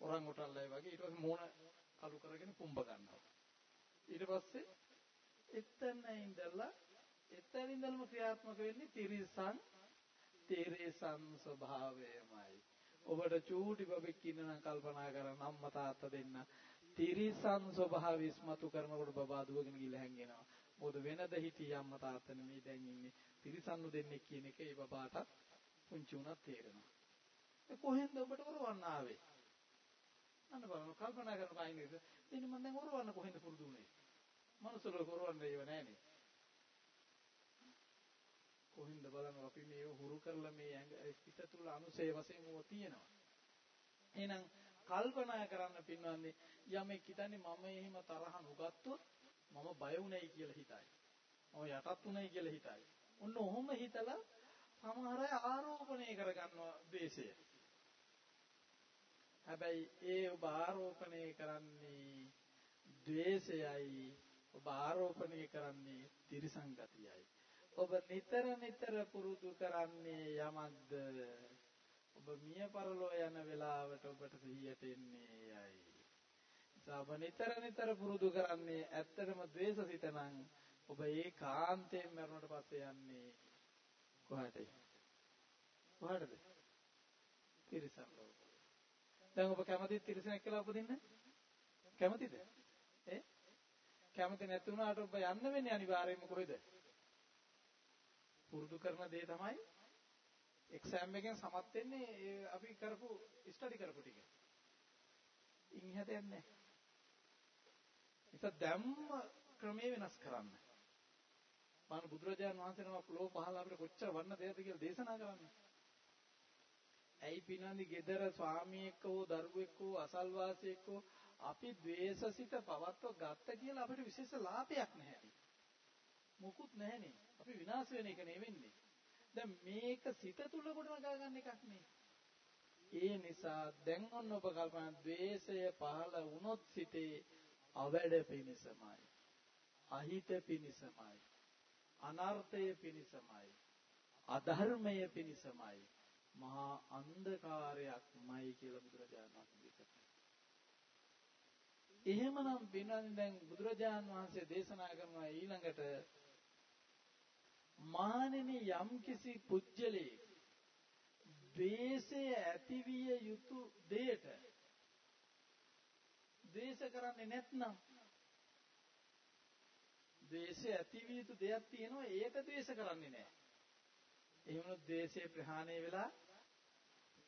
ඔරන් උටල්ලයි වගේ ඊට පස්සේ මූණ කළු කරගෙන කුඹ ගන්නවා. ඊට පස්සේ එතන ඉඳලා එතන ඉඳලම ක්‍රියාත්මක වෙන්නේ තිරිසන් තිරිසන් ස්වභාවයමයි. ඔබට චූටි බබෙක් ඉන්නනම් කල්පනා කරන්න අම්මා තාත්තා දෙන්න තිරිසන් ස්වභාවය ඉස්මතු කරනකොට බබා දුවගෙන ගිහලා හැංගෙනවා. මොකද වෙනද හිටිය අම්මා තාත්තා නෙමෙයි දැන් ඉන්නේ තිරිසන්නු දෙන්නෙක් කියන එක ඒ බබාට පුංචි උනත් තේරෙනවා. ඒ කොහෙන්ද ඔබට කරවන්න ආවේ? අන්න බලන්න කල්පනා කරන කයින් නේද? ඉතින් මම දැන් කරවන්න කොහෙන්ද පුරුදු වුනේ? මනුස්සලෝ කරවන්න ඒව නෑනේ. කොහින්ද බලන්න අපි මේ හුරු කරලා මේ හිත තුල අනුසය වශයෙන් ඕක තියෙනවා. එහෙනම් කල්පනා කරන්න පින්වන්නේ යමෙක් හිතන්නේ මම එහෙම තරහ නොගත්තොත් මම බය වුණයි කියලා හිතයි. මම යටත් වුණයි කියලා හිතයි. ඔන්න ඔහොම හිතලා සමහර අය ආරෝපණය කරගන්නවා ද්වේෂය. හැබැයි ඒ ඔබ ආරෝපණය කරන්නේ ද්වේෂයයි ඔබ ආරෝපණය කරන්නේ ත්‍රිසංගතියයි. ඔබ නිතර නිතර පුරුදු කරන්නේ යමක්ද? ඔබ මිය පරලෝ යන වෙලාවට ඔබට සිහියට එන්නේ යයි. ඔබ නිතර නිතර පුරුදු කරන්නේ ඇත්තටම ද්වේෂසිත නම් ඔබ ඒකාන්තයෙන් මරුණට පස්සේ යන්නේ කොහටද? කොහටද? තිරිසන් ලෝකෙ. දැන් ඔබ කැමතිද තිරිසනෙක් කියලා උපදින්න? කැමතිද? ඒ? කැමති නැති වුණාට ඔබ යන්න වෙන්නේ අනිවාර්යයෙන්ම කොහෙද? පුරුදු කරන දේ තමයි එක්සෑම් එකෙන් සමත් වෙන්නේ අපි කරපු ස්ටඩි කරපු ටික. ඉන් එහාට යන්නේ නිසා දැම්ම ක්‍රමේ වෙනස් කරන්න. මම බුදුරජාණන් වහන්සේ නමක් ලෝ පහල අපිට කොච්චර වන්න දෙයක්ද කියලා දේශනා කරන්නේ. ඇයි පිනන්දි gedara ස්වාමියෙක් හෝ දරුවෙක් හෝ අසල්වාසියෙක් හෝ අපි द्वේෂසිත පවත්ව ගත්ත කියලා අපිට විශේෂ ලාභයක් නැහැ. මොකුත් නැහනේ. අපි විනාශ වෙන එක නෙවෙන්නේ. දැන් මේක සිත තුල ගොඩනගා ගන්න එකක් නේ. ඒ නිසා දැන් ඔන්න ඔබ කල්පනා ද්වේෂය පහළ වුණොත් සිතේ අවැඩ පිණිසමයි. අහිත පිණිසමයි. අනර්ථය පිණිසමයි. අධර්මය පිණිසමයි. මහා අන්ධකාරයක්මයි කියලා බුදුරජාණන් වහන්සේ කියනවා. එහෙමනම් වෙනන්නේ දැන් බුදුරජාණන් වහන්සේ දේශනා කරනවා ඊළඟට මානෙනි යම්කිසි පුජ්‍යලේ ද්වේෂය ඇතිවිය යුතු දෙයට ද්වේෂ කරන්නේ නැත්නම් ද්වේෂය ඇතිවිය යුතු දෙයක් තියෙනවා ඒක ද්වේෂ කරන්නේ නැහැ. එහෙම ද්වේෂය ප්‍රහාණය වෙලා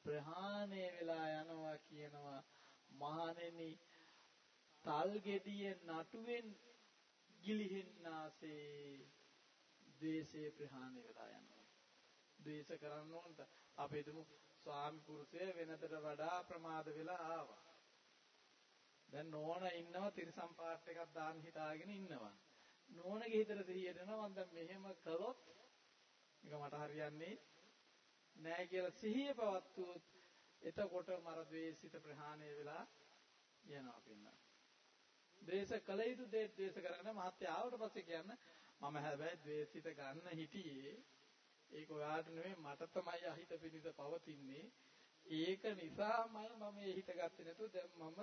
ප්‍රහාණය වෙලා යනවා කියනවා මහණෙනි තල් ගෙඩිය නටුවෙන් ගිලිහෙන්නාසේ ද්වේෂය ප්‍රහාණය වෙලා යනවා. ද්වේෂ කරන්න ඕනට අපි හිතමු ස්වාමි පුරුෂය වෙනතට වඩා ප්‍රමාද වෙලා ආවා. දැන් නෝන ඉන්නවා තිරසම් පාට් එකක් දාන්න හිතාගෙන ඉන්නවා. නෝනගේ හිතට සිහියට එනවා මම දැන් මෙහෙම කළොත් මේක මට හරියන්නේ නෑ කියලා සිහිය පවත්වුවොත් එතකොට මර ද්වේෂිත ප්‍රහාණය වෙලා යනවා පින්නා. ද්වේෂ කළ යුතු දේ ද්වේෂ කරගෙන මහත්ය ආවට පස්සේ කියන්න මම හැබැයි ද්වේෂිත ගන්න හිටියේ. ඒක ඔයාට නෙමෙයි මට තමයි අහිත පිණිස පවතින්නේ. ඒක නිසාමයි මම ඒ හිත ගත්තේ නැතුව දැන් මම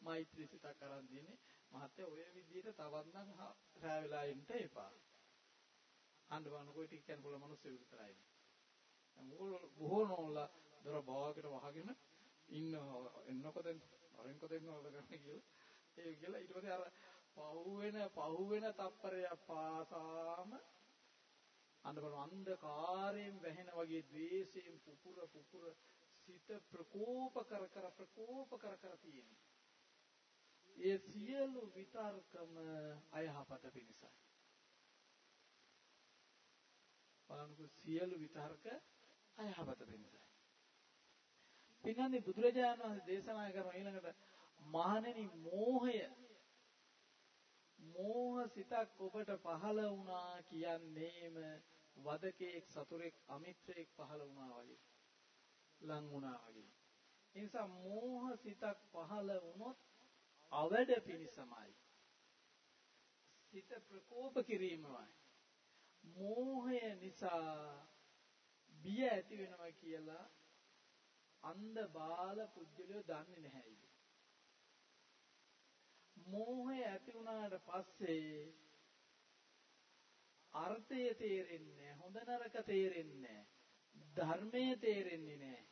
මෛත්‍රී සිතක් අරන් දින්නේ. මහත්ය ඔය විදිහට තවත් නම් රැ වෙලා ඉන්න එපා. අඬ වනකොට ටික කියන බොල මිනිස්සු විතරයි මොකද බොහෝ නෝලා දොර බාගට වහගෙන ඉන්න එන්නකොද අරින්කොද එන්නවද ගන්න කියලා. ඒ කියලා ඊට පස්සේ අර පහුවෙන පහුවෙන තප්පරය පාසාම අnder අන්ධකාරයෙන් වැහෙන වගේ ද්වේෂයෙන් පුපුර පුපුර සිත ප්‍රකෝප කර කර ප්‍රකෝප කර කර තියෙනවා. ඒ සියලු විතර්කම අයහපත පිණිසයි. බලන්නකො සියලු විතර්ක අයහපත පිණිසයි. පින්නන්නේ බුදුරජාණන් වහන්සේ දේශනා කරන ඊළඟට මහණෙනි මෝහය මෝහ සිතක් ඔබට පහළ වුණා කියන්නේම වදකෙක් සතුරෙක් අමිත්‍රයෙක් පහළ වුණා වගේ. ලං වුණා වගේ. ඒ නිසා මෝහ සිතක් පහළ වුණොත් අවඩ පිණිසමයි. සිත ප්‍රකෝප කිරීමයි මෝහය නිසා බිය ඇති වෙනවා කියලා අන්ධ බාල පුජ්‍යලියෝ දන්නේ නැහැ. මෝහය ඇති වුණාට පස්සේ අර්ථය තේරෙන්නේ හොඳ නරක තේරෙන්නේ ධර්මයේ තේරෙන්නේ නැහැ.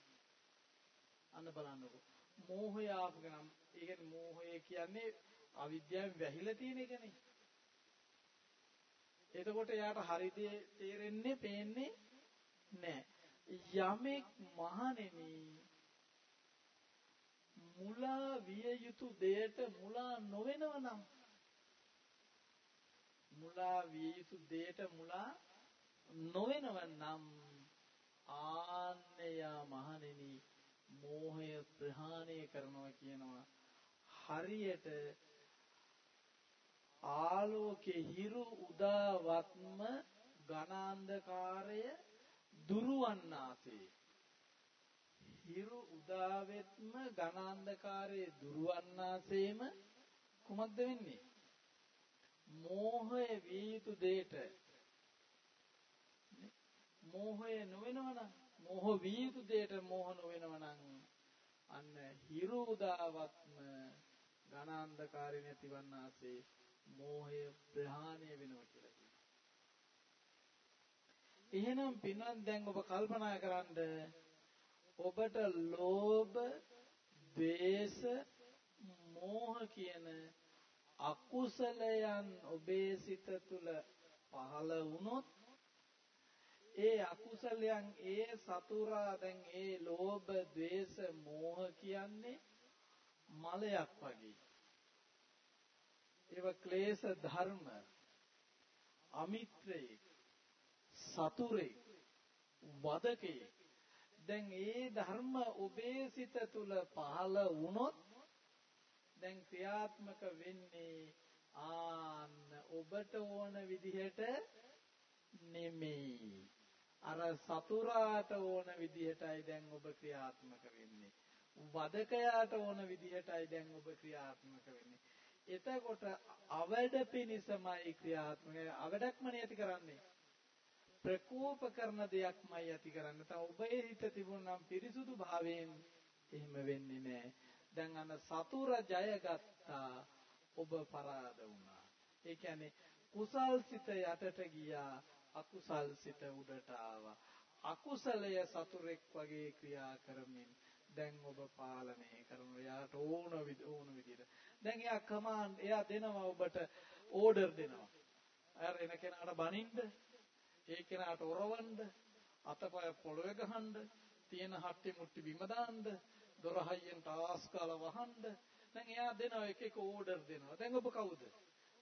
අන්න බලන්නකො. මෝහය ආපු ගමන් ඒ කියන්නේ මෝහය කියන්නේ අවිද්‍යාවෙන් වැහිලා තියෙන එකනේ. එතකොට එයාට හරිදී තේරෙන්නේ පේන්නේ නැහැ. යමෙක් මහණෙනි මුලා විය යුතු දෙයට මුලා නොවෙනව නම් මුලා විය යුතු දෙයට මුලා නොවෙනව නම් ආන්නය මහණෙනි මෝහය ප්‍රහාණය කරනවා කියනවා. හරියට ආලෝකේ හිරු උදාවත්ම ඝනාන්ධකාරය දුරවන්නාසේ. හිරු උදාවෙත්ම ඝනාන්ධකාරයේ දුරවන්නාseම කුමක්ද වෙන්නේ? මෝහය විය යුතු දෙයට මෝහය නොවෙනවනම් මෝහ විය යුතු දෙයට මෝහ නොවෙනවනම් අන්න හිරු උදාවත්ම ඝනාන්ධකාරය නැතිවන්නාසේ මෝහය ප්‍රහාණය වෙනවා කියලා කියනවා. එහෙනම් පින්වත් දැන් ඔබ කල්පනා කරන්නේ ඔබට ලෝභ, ද්වේෂ, මෝහ කියන අකුසලයන් ඔබේ සිත තුළ පහළ වුණොත් ඒ අකුසලයන් ඒ සතුරා දැන් ඒ ලෝභ, ද්වේෂ, මෝහ කියන්නේ මලයක් වගේ. ඒවා ක්ලේශ ධර්ම අමිත්‍රේ සතුරේ වදකේ දැන් ඒ ධර්ම ඔබේ සිත තුල පහළ වුණොත් දැන් ක්‍රියාත්මක වෙන්නේ ආන්න ඔබට ඕන විදිහට නෙමෙයි. අර සතුරාට ඕන විදිහටයි දැන් ඔබ ක්‍රියාත්මක වෙන්නේ. වදකයාට ඕන විදිහටයි දැන් ඔබ ක්‍රියාත්මක වෙන්නේ. එතකොට අවඩ පිනිසමයි ක්‍රියාත්මක අවඩක්ම නැති කරන්නේ? ප්‍රකෝප කරන දෙයක්මයි ඇති කරන්නේ. තව ඔබේ හිත තිබුණනම් පිරිසුදු භාවයෙන් එහෙම වෙන්නේ නැහැ. දැන් අන සතුර ජයගත්තා ඔබ පරාද වුණා. ඒ කියන්නේ කුසල් සිත යටට ගියා අකුසල් සිත උඩට ආවා. අකුසලය සතුරෙක් වගේ ක්‍රියා කරමින් දැන් ඔබ පාලනය කරන එයාට ඕන විද ඕන විදිහට. දැන් එයා කමාන්ඩ් එයා දෙනවා ඔබට ඕඩර් දෙනවා. අර එන කෙනාට බනින්න ඒ කෙනාට ඔරවන්න අතපය පොළවේ ගහන්න තියෙන හට්ටි මුට්ටි බිම දාන්න දොර හයියෙන් ටාස් කාලා වහන්න. දැන් එයා දෙනවා එක එක ඕඩර් දෙනවා. දැන් ඔබ කවුද?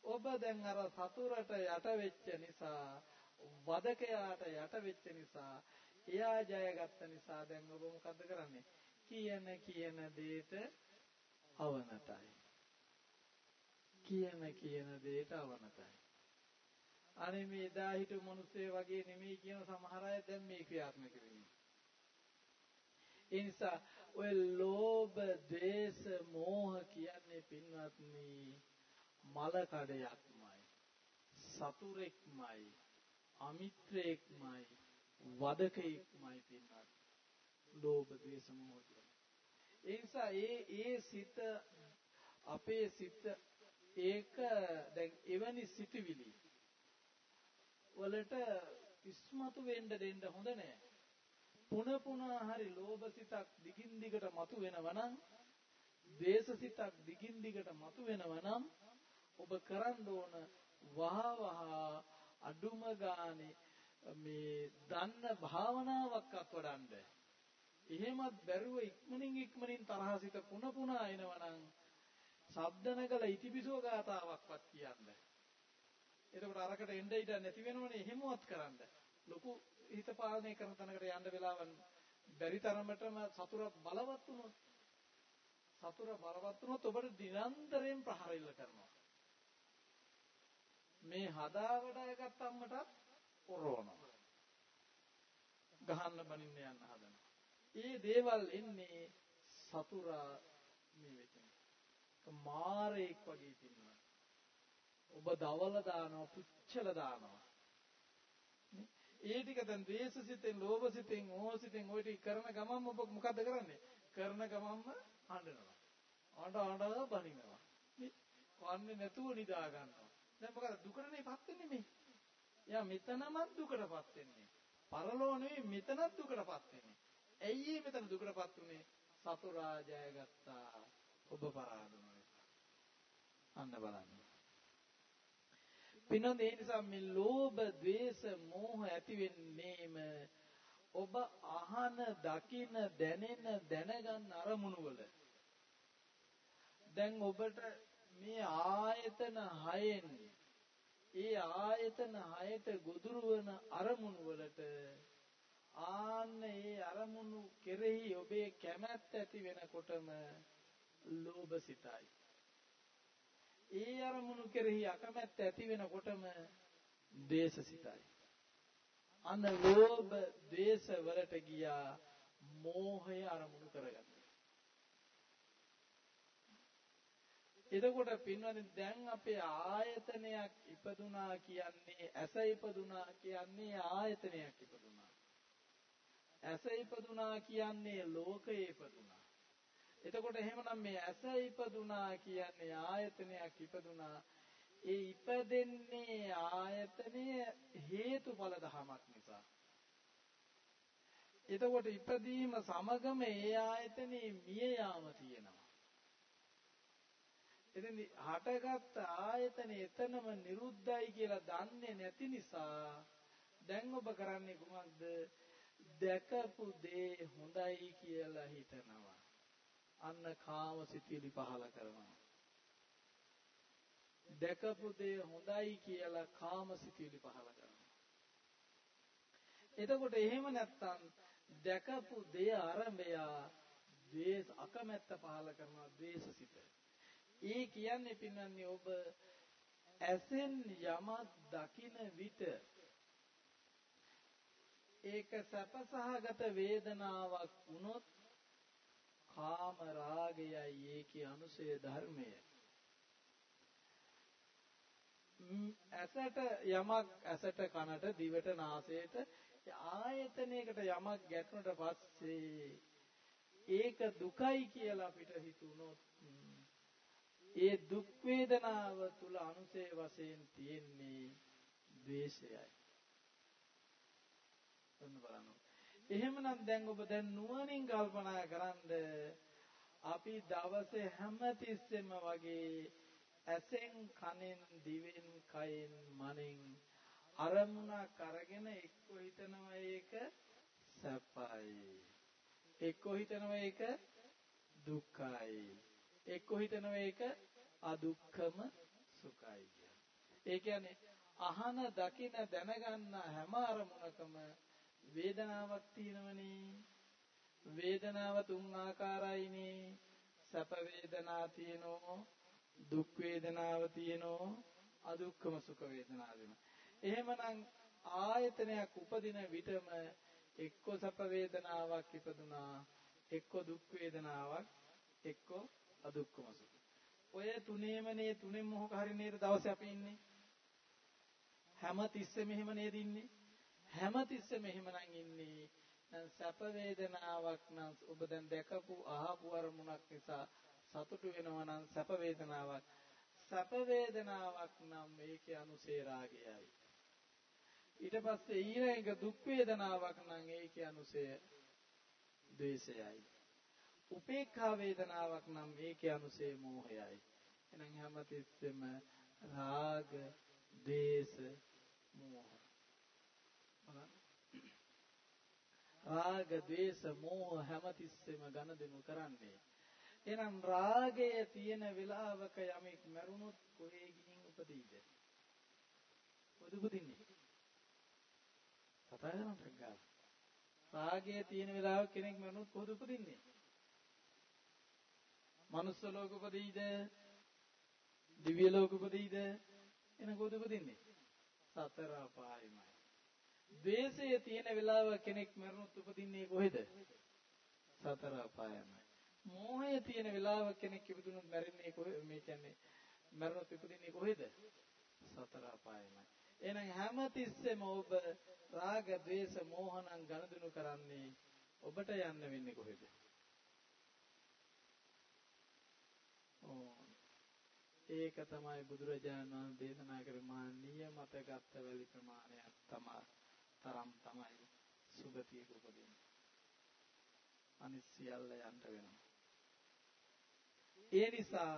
ඔබ දැන් අර සතුරට යට වෙච්ච නිසා වදකයාට යට වෙච්ච නිසා එයා ජයගත්ත නිසා දැන් ඔබ මොකද්ද කරන්නේ? කියන කියන දෙයට අවනතයි. කියන කියන දෙයට අවනතයි. අනේ මේ එදා හිටපු මිනිස්සු වගේ නෙමෙයි කියන සමහර අය දැන් මේ ක්‍රියාත්මක වෙන්නේ. ඒ නිසා ඔය ලෝභ, ද්වේෂ, මෝහ කියන්නේ පින්වත්නි මල කඩයක්මයි. සතුරෙක්මයි, අමිත්‍රයෙක්මයි, වදකෙක්මයි පින්වත්. ලෝභ, ද්වේෂ, මෝහ ඒ නිසා ඒ ඒ සිත අපේ සිත ඒක දැන් එවැනි සිතුවිලි වලට ඉස්මතු වෙන්න දෙන්න හොඳ නෑ. පුන පුනා හරි ලෝභ සිතක් දිගින් දිගට මතු වෙනවා නම්, ද්වේෂ සිතක් දිගින් දිගට මතු වෙනවා නම් ඔබ කරන්න ඕන වහ වහ අඩුම ගානේ මේ දන්න භාවනාවක්වත් වඩන්න. එහෙමත් බැරුව ඉක්මනින් ඉක්මනින් තරහසිත පුන පුනා එනවා නම් සබ්දනකල ඉතිපිසෝ ගාතාවක්වත් කියන්නේ. එතකොට අරකට එන්න ඉඩ නැති වෙනවනේ එහෙමවත් කරන්න. ලොකු හිත පාලනය කරන තැනකට යන්න වෙලාවන් බැරි තරමටම සතුර බලවත් වුණොත් සතුර බලවත් වුණොත් ඔබට නිරන්තරයෙන් ප්‍රහාර ඉල්ල කරනවා. මේ හදාවඩාගත් අම්මටත් ඔරවනවා. ගහන්න බනින්න යන්න හදනවා. ඒ දේවල් එන්නේ සතුරා මේ වෙතන. මාරේක් වගේ තින්නවා. ඔබ දවල දානවා පුච්චල දානවා. ඒ ටික දැන් ද්වේෂසිතෙන් ලෝභසිතෙන් මෝහසිතෙන් ওই ටික කරන ගමන්ම ඔබ මොකද කරන්නේ? කරන ගමන්ම හඬනවා. අඬ අඬ බනිනවා. වන්නේ නැතුව නිදා ගන්නවා. දැන් මොකද දුකටනේ පත් වෙන්නේ මේ? යා මෙතනමත් දුකටපත් වෙන්නේ. පරලෝ නෙවෙයි මෙතනත් දුකටපත් වෙන්නේ. ඇයි මෙතන දුකටපත් උනේ? සතුරා ජය ගත්තා ඔබ පරාදුනා අන්න බලන්න. පිනොත් ඒ නිසා මේ ලෝභ, ద్వේෂ, මෝහ ඇති වෙන්නේම ඔබ අහන, දකින, දැනෙන, දැනගන්න අරමුණු වල. දැන් ඔබට මේ ආයතන හයෙන් ඒ ආයතන හයට ගොදුරු වන අරමුණු වලට ආන්න ඒ අරමුණු කෙරෙහි ඔබේ කැමැත්ත ඇති වෙනකොටම ලෝභ සිතයි. ඒ අරමුණු කෙරෙහි අකමැත්ත ඇති වෙනකොටම ද්වේෂසිතයි. අන්න ලෝභ, ද්වේෂ වලට ගියා මෝහය අරමුණු කරගන්න. එතකොට පින්වත්නි දැන් අපේ ආයතනයක් ඉපදුනා කියන්නේ ඇස ඉපදුනා කියන්නේ ආයතනයක් ඉපදුනා. ඇස ඉපදුනා කියන්නේ ලෝකයේ ඉපදුනා. එතකොට එහෙමනම් මේ ඇස ඉපදුනා කියන්නේ ආයතනයක් ඉපදුනා. ඒ ඉපදෙන්නේ ආයතනය හේතුඵල ධමයක් නිසා. එතකොට ඉපදීම සමගම ඒ ආයතනේ මිය යාම තියෙනවා. එතෙන් හටගත් ආයතන එතනම නිරුද්ධයි කියලා දන්නේ නැති නිසා දැන් ඔබ කරන්නේ කොහොමද? දැකපු දේ හොඳයි කියලා හිතනවා. අන්න කාම සිතිවිලි පහල කරනවා. දැකපු දේ හොඳයි කියලා කාමසිතුවිලි පහල කරනවා. එතකොට එහෙම නැත්තම් දැකපු දේ ආරම්භයා ද්වේෂ අකමැත්ත පහල කරනවා ද්වේෂසිත. ඒ කියන්නේ පින්නන්නේ ඔබ ඇසෙන් යමක් දකින විට ඒක සැපසහගත වේදනාවක් වුණොත් කාම රාගයයි ඒකේ අනුසය ධර්මය. ඇසට යමක් ඇසට කනට දිවට නාසයට ආයතනයකට යමක් ගැටුණට පස්සේ ඒක දුකයි කියලා අපිට හිතුනොත් ඒ දුක් වේදනාව තුල අනුසය වශයෙන් තියෙන්නේ ද්වේෂයයි. ඔන්න බලන්න. එහෙමනම් දැන් ඔබ දැන් නුවණින් කල්පනා කරන්ද අපි දවසේ හැම තිස්සෙම වගේ ඇසෙන් කනෙන් දිවෙන් කයෙන් මනෙන් අරමුණක් අරගෙන එක්ක හිතනවා ඒක සැපයි. එක්ක හිතනවා ඒක දුක්ඛයි එක්ක හිතනවා ඒක අදුක්ඛම සුඛයි ඒ කියන්නේ අහන දකින දැනගන්න හැම අරමුණකම වේදනාවක් තියෙනවනේ. වේදනාව තුන් ආකාරයිනේ. සැප වේදනා තියෙනවා දුක් වේදනාව තියෙනවා අදුක්කම සුඛ වේදනාව වෙනවා එහෙමනම් ආයතනයක් උපදින විටම එක්ක සැප වේදනාවක් ඉපදුනා එක්ක දුක් වේදනාවක් එක්ක අදුක්කම සුඛ. ඔය තුනේමනේ තුනෙන් මොහොක හරි නේද දවසේ අපි ඉන්නේ? හැම තිස්සෙම එහෙම නේද ඉන්නේ? හැමතිස්සෙම එහෙමනම් ඉන්නේ. දැන් සැප වේදනාවක් නම් ඔබ දැන් දැකපු අහපු අරමුණක් නිසා සතුටු වෙනවා නම් සැප වේදනාවක්. සැප වේදනාවක් නම් මේකේ අනුසේ රාගයයි ඊට පස්සේ ඊළඟ දුක් වේදනාවක් නම් ඒකේ අනුසේ ද්වේෂයයි. උපේක්ඛා වේදනාවක් නම් ඒකේ අනුසේ මෝහයයි. එහෙනම් හැමතිස්සෙම රාග ද්වේෂ මෝහ. රාග, ద్వේෂ, මෝහ හැමතිස්සෙම ගනුදෙනු කරන්නේ. එහෙනම් රාගය තියෙන වෙලාවක යමෙක් මරුණොත් කොහේ ගිහින් උපදීද? කොහෙද උපදින්නේ? කතා කරන්න ගා. රාගය තියෙන වෙලාවක කෙනෙක් මරුණොත් කොහෙද උපදින්නේ? මනුස්ස ලෝක උපදීද? දිව්‍ය ලෝක උපදීද? එන කොහෙද උපදින්නේ? සතර අපායමයි. ද්වේෂය තියෙන වෙලාව කෙනෙක් මරණොත් උපදින්නේ කොහෙද? සතර අපායමයි. මෝහය තියෙන වෙලාව කෙනෙක් ඉපදුනොත් මැරෙන්නේ කොහෙද? මේ කියන්නේ මරණොත් උපදින්නේ කොහෙද? සතර අපායමයි. එහෙනම් හැමතිස්සෙම ඔබ රාග, ద్వේෂ, මෝහණං ගනුදෙනු කරන්නේ ඔබට යන්න වෙන්නේ කොහෙද? ඒක තමයි බුදුරජාණන් වහන්සේ දේශනා කර මා නියමත ගත්ත වැලි ප්‍රමාණයක් තමයි තරම් තමයි සුගතියක උපදින්නේ. අනිත් සියල්ල යන්න වෙනවා. ඒ නිසා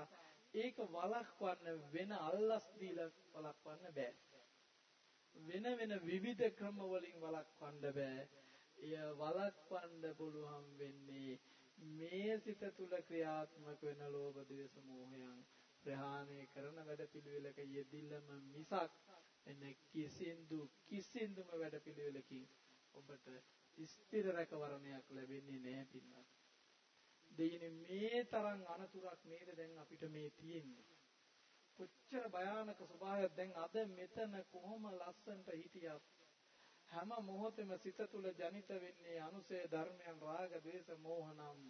ඒක වළක්වන්න වෙන අල්ලස් දීලා වළක්වන්න බෑ. වෙන වෙන විවිධ ක්‍රම වලින් වළක්වන්න බෑ. එය වළක්වන්න පුළුවන් වෙන්නේ මේ සිත තුල ක්‍රියාත්මක වෙන ලෝභ ද්වේෂ මෝහයන් ප්‍රහාණය කරන වැඩ පිළිවෙලක යෙදිල්ලම මිසක් එන්න කිසිඳු කිසිඳුම වැඩපිළිවෙලකින් ඔබට ස්ථිර රැකවරණයක් ලැබෙන්නේ නැහැ පින්වත්. දෙයිනේ මේ තරම් අනතුරක් නේද දැන් අපිට මේ තියෙන්නේ. කොච්චර භයානක ස්වභාවයක් දැන් අද මෙතන කොහොම ලස්සන්ට හිටියත් හැම මොහොතෙම සිත තුළ ජනිත වෙන්නේ අනුසය ධර්මයන් රාග, ద్వේෂ, මෝහ නම්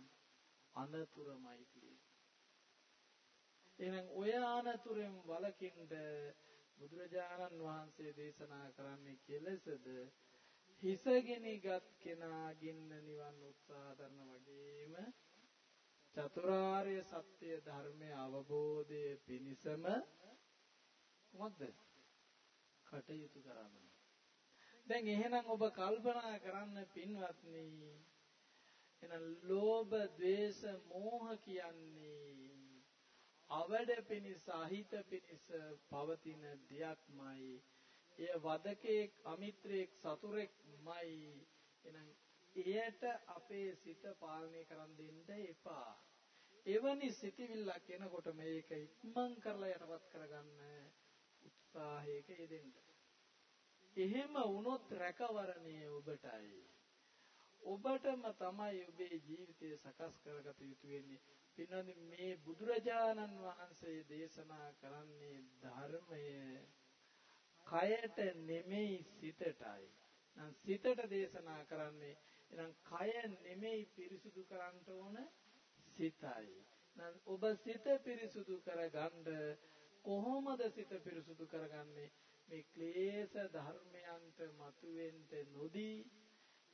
අනතුරමයි තියෙන්නේ. එහෙනම් ඔය අනතුරෙන් වළකින්න බුදුරජාණන් වහන්සේ දේශනා කරන්නේ කෙලෙසද හිසගෙනගත් කෙනාගින්න නිවන් උත්සාහ කරන වගේම චතුරාර්ය සත්‍ය ධර්මය අවබෝධයේ පිණිසම මොකද්ද කටයුතු කරන්න. දැන් එහෙනම් ඔබ කල්පනා කරන්න පින්වත්නි එහෙනම් ලෝභ, ද්වේෂ, මෝහ කියන්නේ අවඩ පිනිස අහිත පිනිස පවතින දෙයක්මයි එය වදකෙක් අමිත්‍රයෙක් සතුරෙක්මයි එහෙනම් එයට අපේ සිත පාලනය කරන් දෙන්න එපා එවැනි සිටිවිල්ලක් එනකොට මේක ඉක්මන් කරලා යටපත් කරගන්න උත්සාහයක යෙදෙන්න. එහෙම වුණොත් රැකවරණය ඔබටයි. ඔබටම තමයි ඔබේ ජීවිතය සකස් කරගත යුතු වෙන්නේ. පින්නොත් මේ බුදුරජාණන් වහන්සේ දේශනා කරන්නේ ධර්මය කයට නෙමෙයි සිතටයි. නම් සිතට දේශනා කරන්නේ එහෙනම් කය නෙමෙයි පිරිසුදු කරන්න ඕන සිතයි. නම් ඔබ සිත පිරිසුදු කරගන්න කොහොමද සිත පිරිසුදු කරගන්නේ? මේ ක්ලේශ ධර්මයන්ට මතුවෙන්න නොදී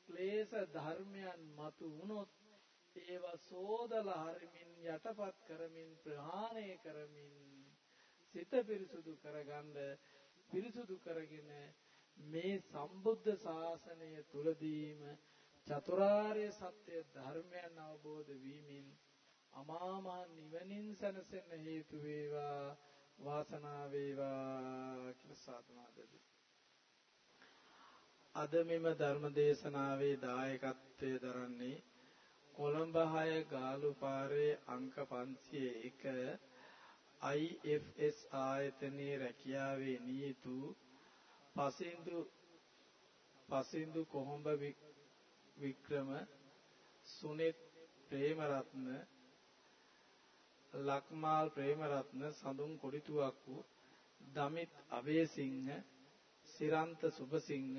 ක්ලේශ ධර්මයන් මතු වුණොත් ඒවා සෝදලා හරිමින් යටපත් කරමින් ප්‍රහාණය කරමින් සිත පිරිසුදු කරගන්න පිරිසුදු කරගෙන මේ සම්බුද්ධ ශාසනය තුලදීම චතුරාර්ය සත්‍ය ධර්මයන් අවබෝධ වීමෙන් අමා මහ නිවනින් සැනසෙන්න හේතු වේවා වාසනාව වේවා කියලා සාදුනාදදී අද මෙම ධර්ම දේශනාවේ දායකත්වයේ දරන්නේ කොළඹ 6 ගාලු පාරේ අංක 501 IFS ආයතනයේ රැකියාවේ නියුතු පසින්දු පසින්දු කොහොඹ වික්‍රම සුනිත් ප්‍රේමරත්න ලක්මාල් ප්‍රේමරත්න සඳුන් කොඩිතුවක්කු දමිත් අබේසිංහ සිරන්ත සුබසිංහ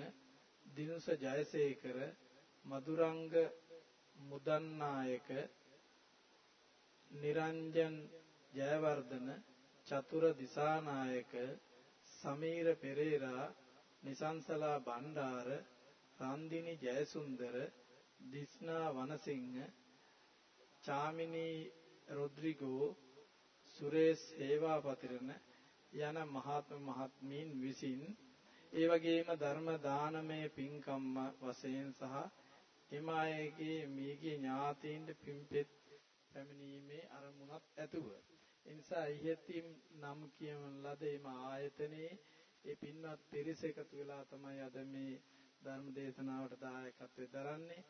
දිනුස ජයසේකර මధుරංග මුදන්නායක නිරංජන් ජයවර්ධන චතුර දිසානායක සමීර පෙරේරා නිසංසලා බණ්ඩාර රන්දිනි ජයසුන්දර දිස්නා වනසිංහ චාමිනී රොඩ්රිගෝ සුරේෂ් හේවාපතිරණ යන මහත්ම මහත්මීන් විසින් ඒ වගේම ධර්ම දානමය පින්කම්ම වශයෙන් සහ එම අයගේ මියගේ ඥාතීන්ට පින්පෙත් පැමිණීමේ අරමුණක් ඇතුව. ඒ නිසා ඉහතින් නම් කියවන ලද එම ආයතනයේ ඒ පින්වත් පිරිස එකතු වෙලා තමයි අද මේ ධර්ම දේශනාවට දායකත්වයෙන් දරන්නේ.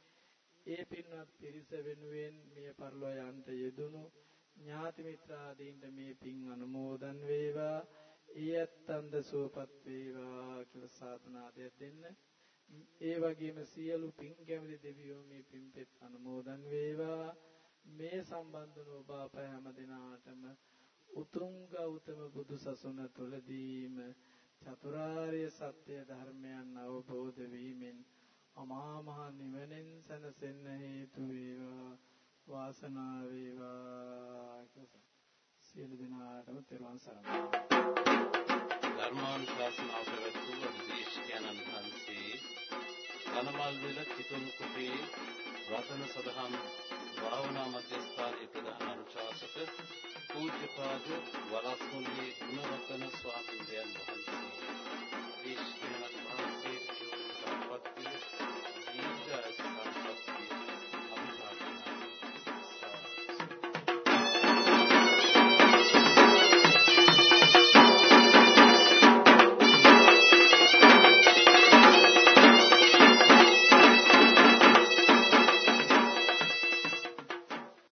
ඒ පින්වත් පිරිස වෙනුවෙන් මේ පරිලෝ යන්ට යෙදුණු ඥාති මිත්‍රාදීන්ට මේ පින් අනුමෝදන් වේවා. ඊයත්තන්ද සුවපත් වේවා කියලා සාධනාදයක් දෙන්න. ඒ වගේම සියලු පින් කැමති දෙවියෝ මේ පින්පෙත් අනුමෝදන් වේවා. මේ සම්බන්ධව ඔබ අප හැම දිනාටම උතුම් ගෞතම බුදු සසුන තුළදීම චතුරාර්ය සත්‍ය ධර්මයන් අවබෝධ වීමෙන් අමා මහ නිවනෙන් සැනසෙන්න හේතු වේවා. වාසනාව වේවා. කියලා සියලු දෙනාටම තෙරුවන් සරණයි. ධර්මානුශාසනාව පැවැත්වූ අධිදේශකයන්න් වහන්සේ කනමල්විල කිතුල් කුටේ රතන සදහම් භාවනා මධ්‍යස්ථානයේ ප්‍රධාන අනුශාසක පූජ්‍යපාද වලස්මුල්ලේ ගුණරත්න ස්වාමීන් වහන්සේ. දේශකයන්න් වහන්සේ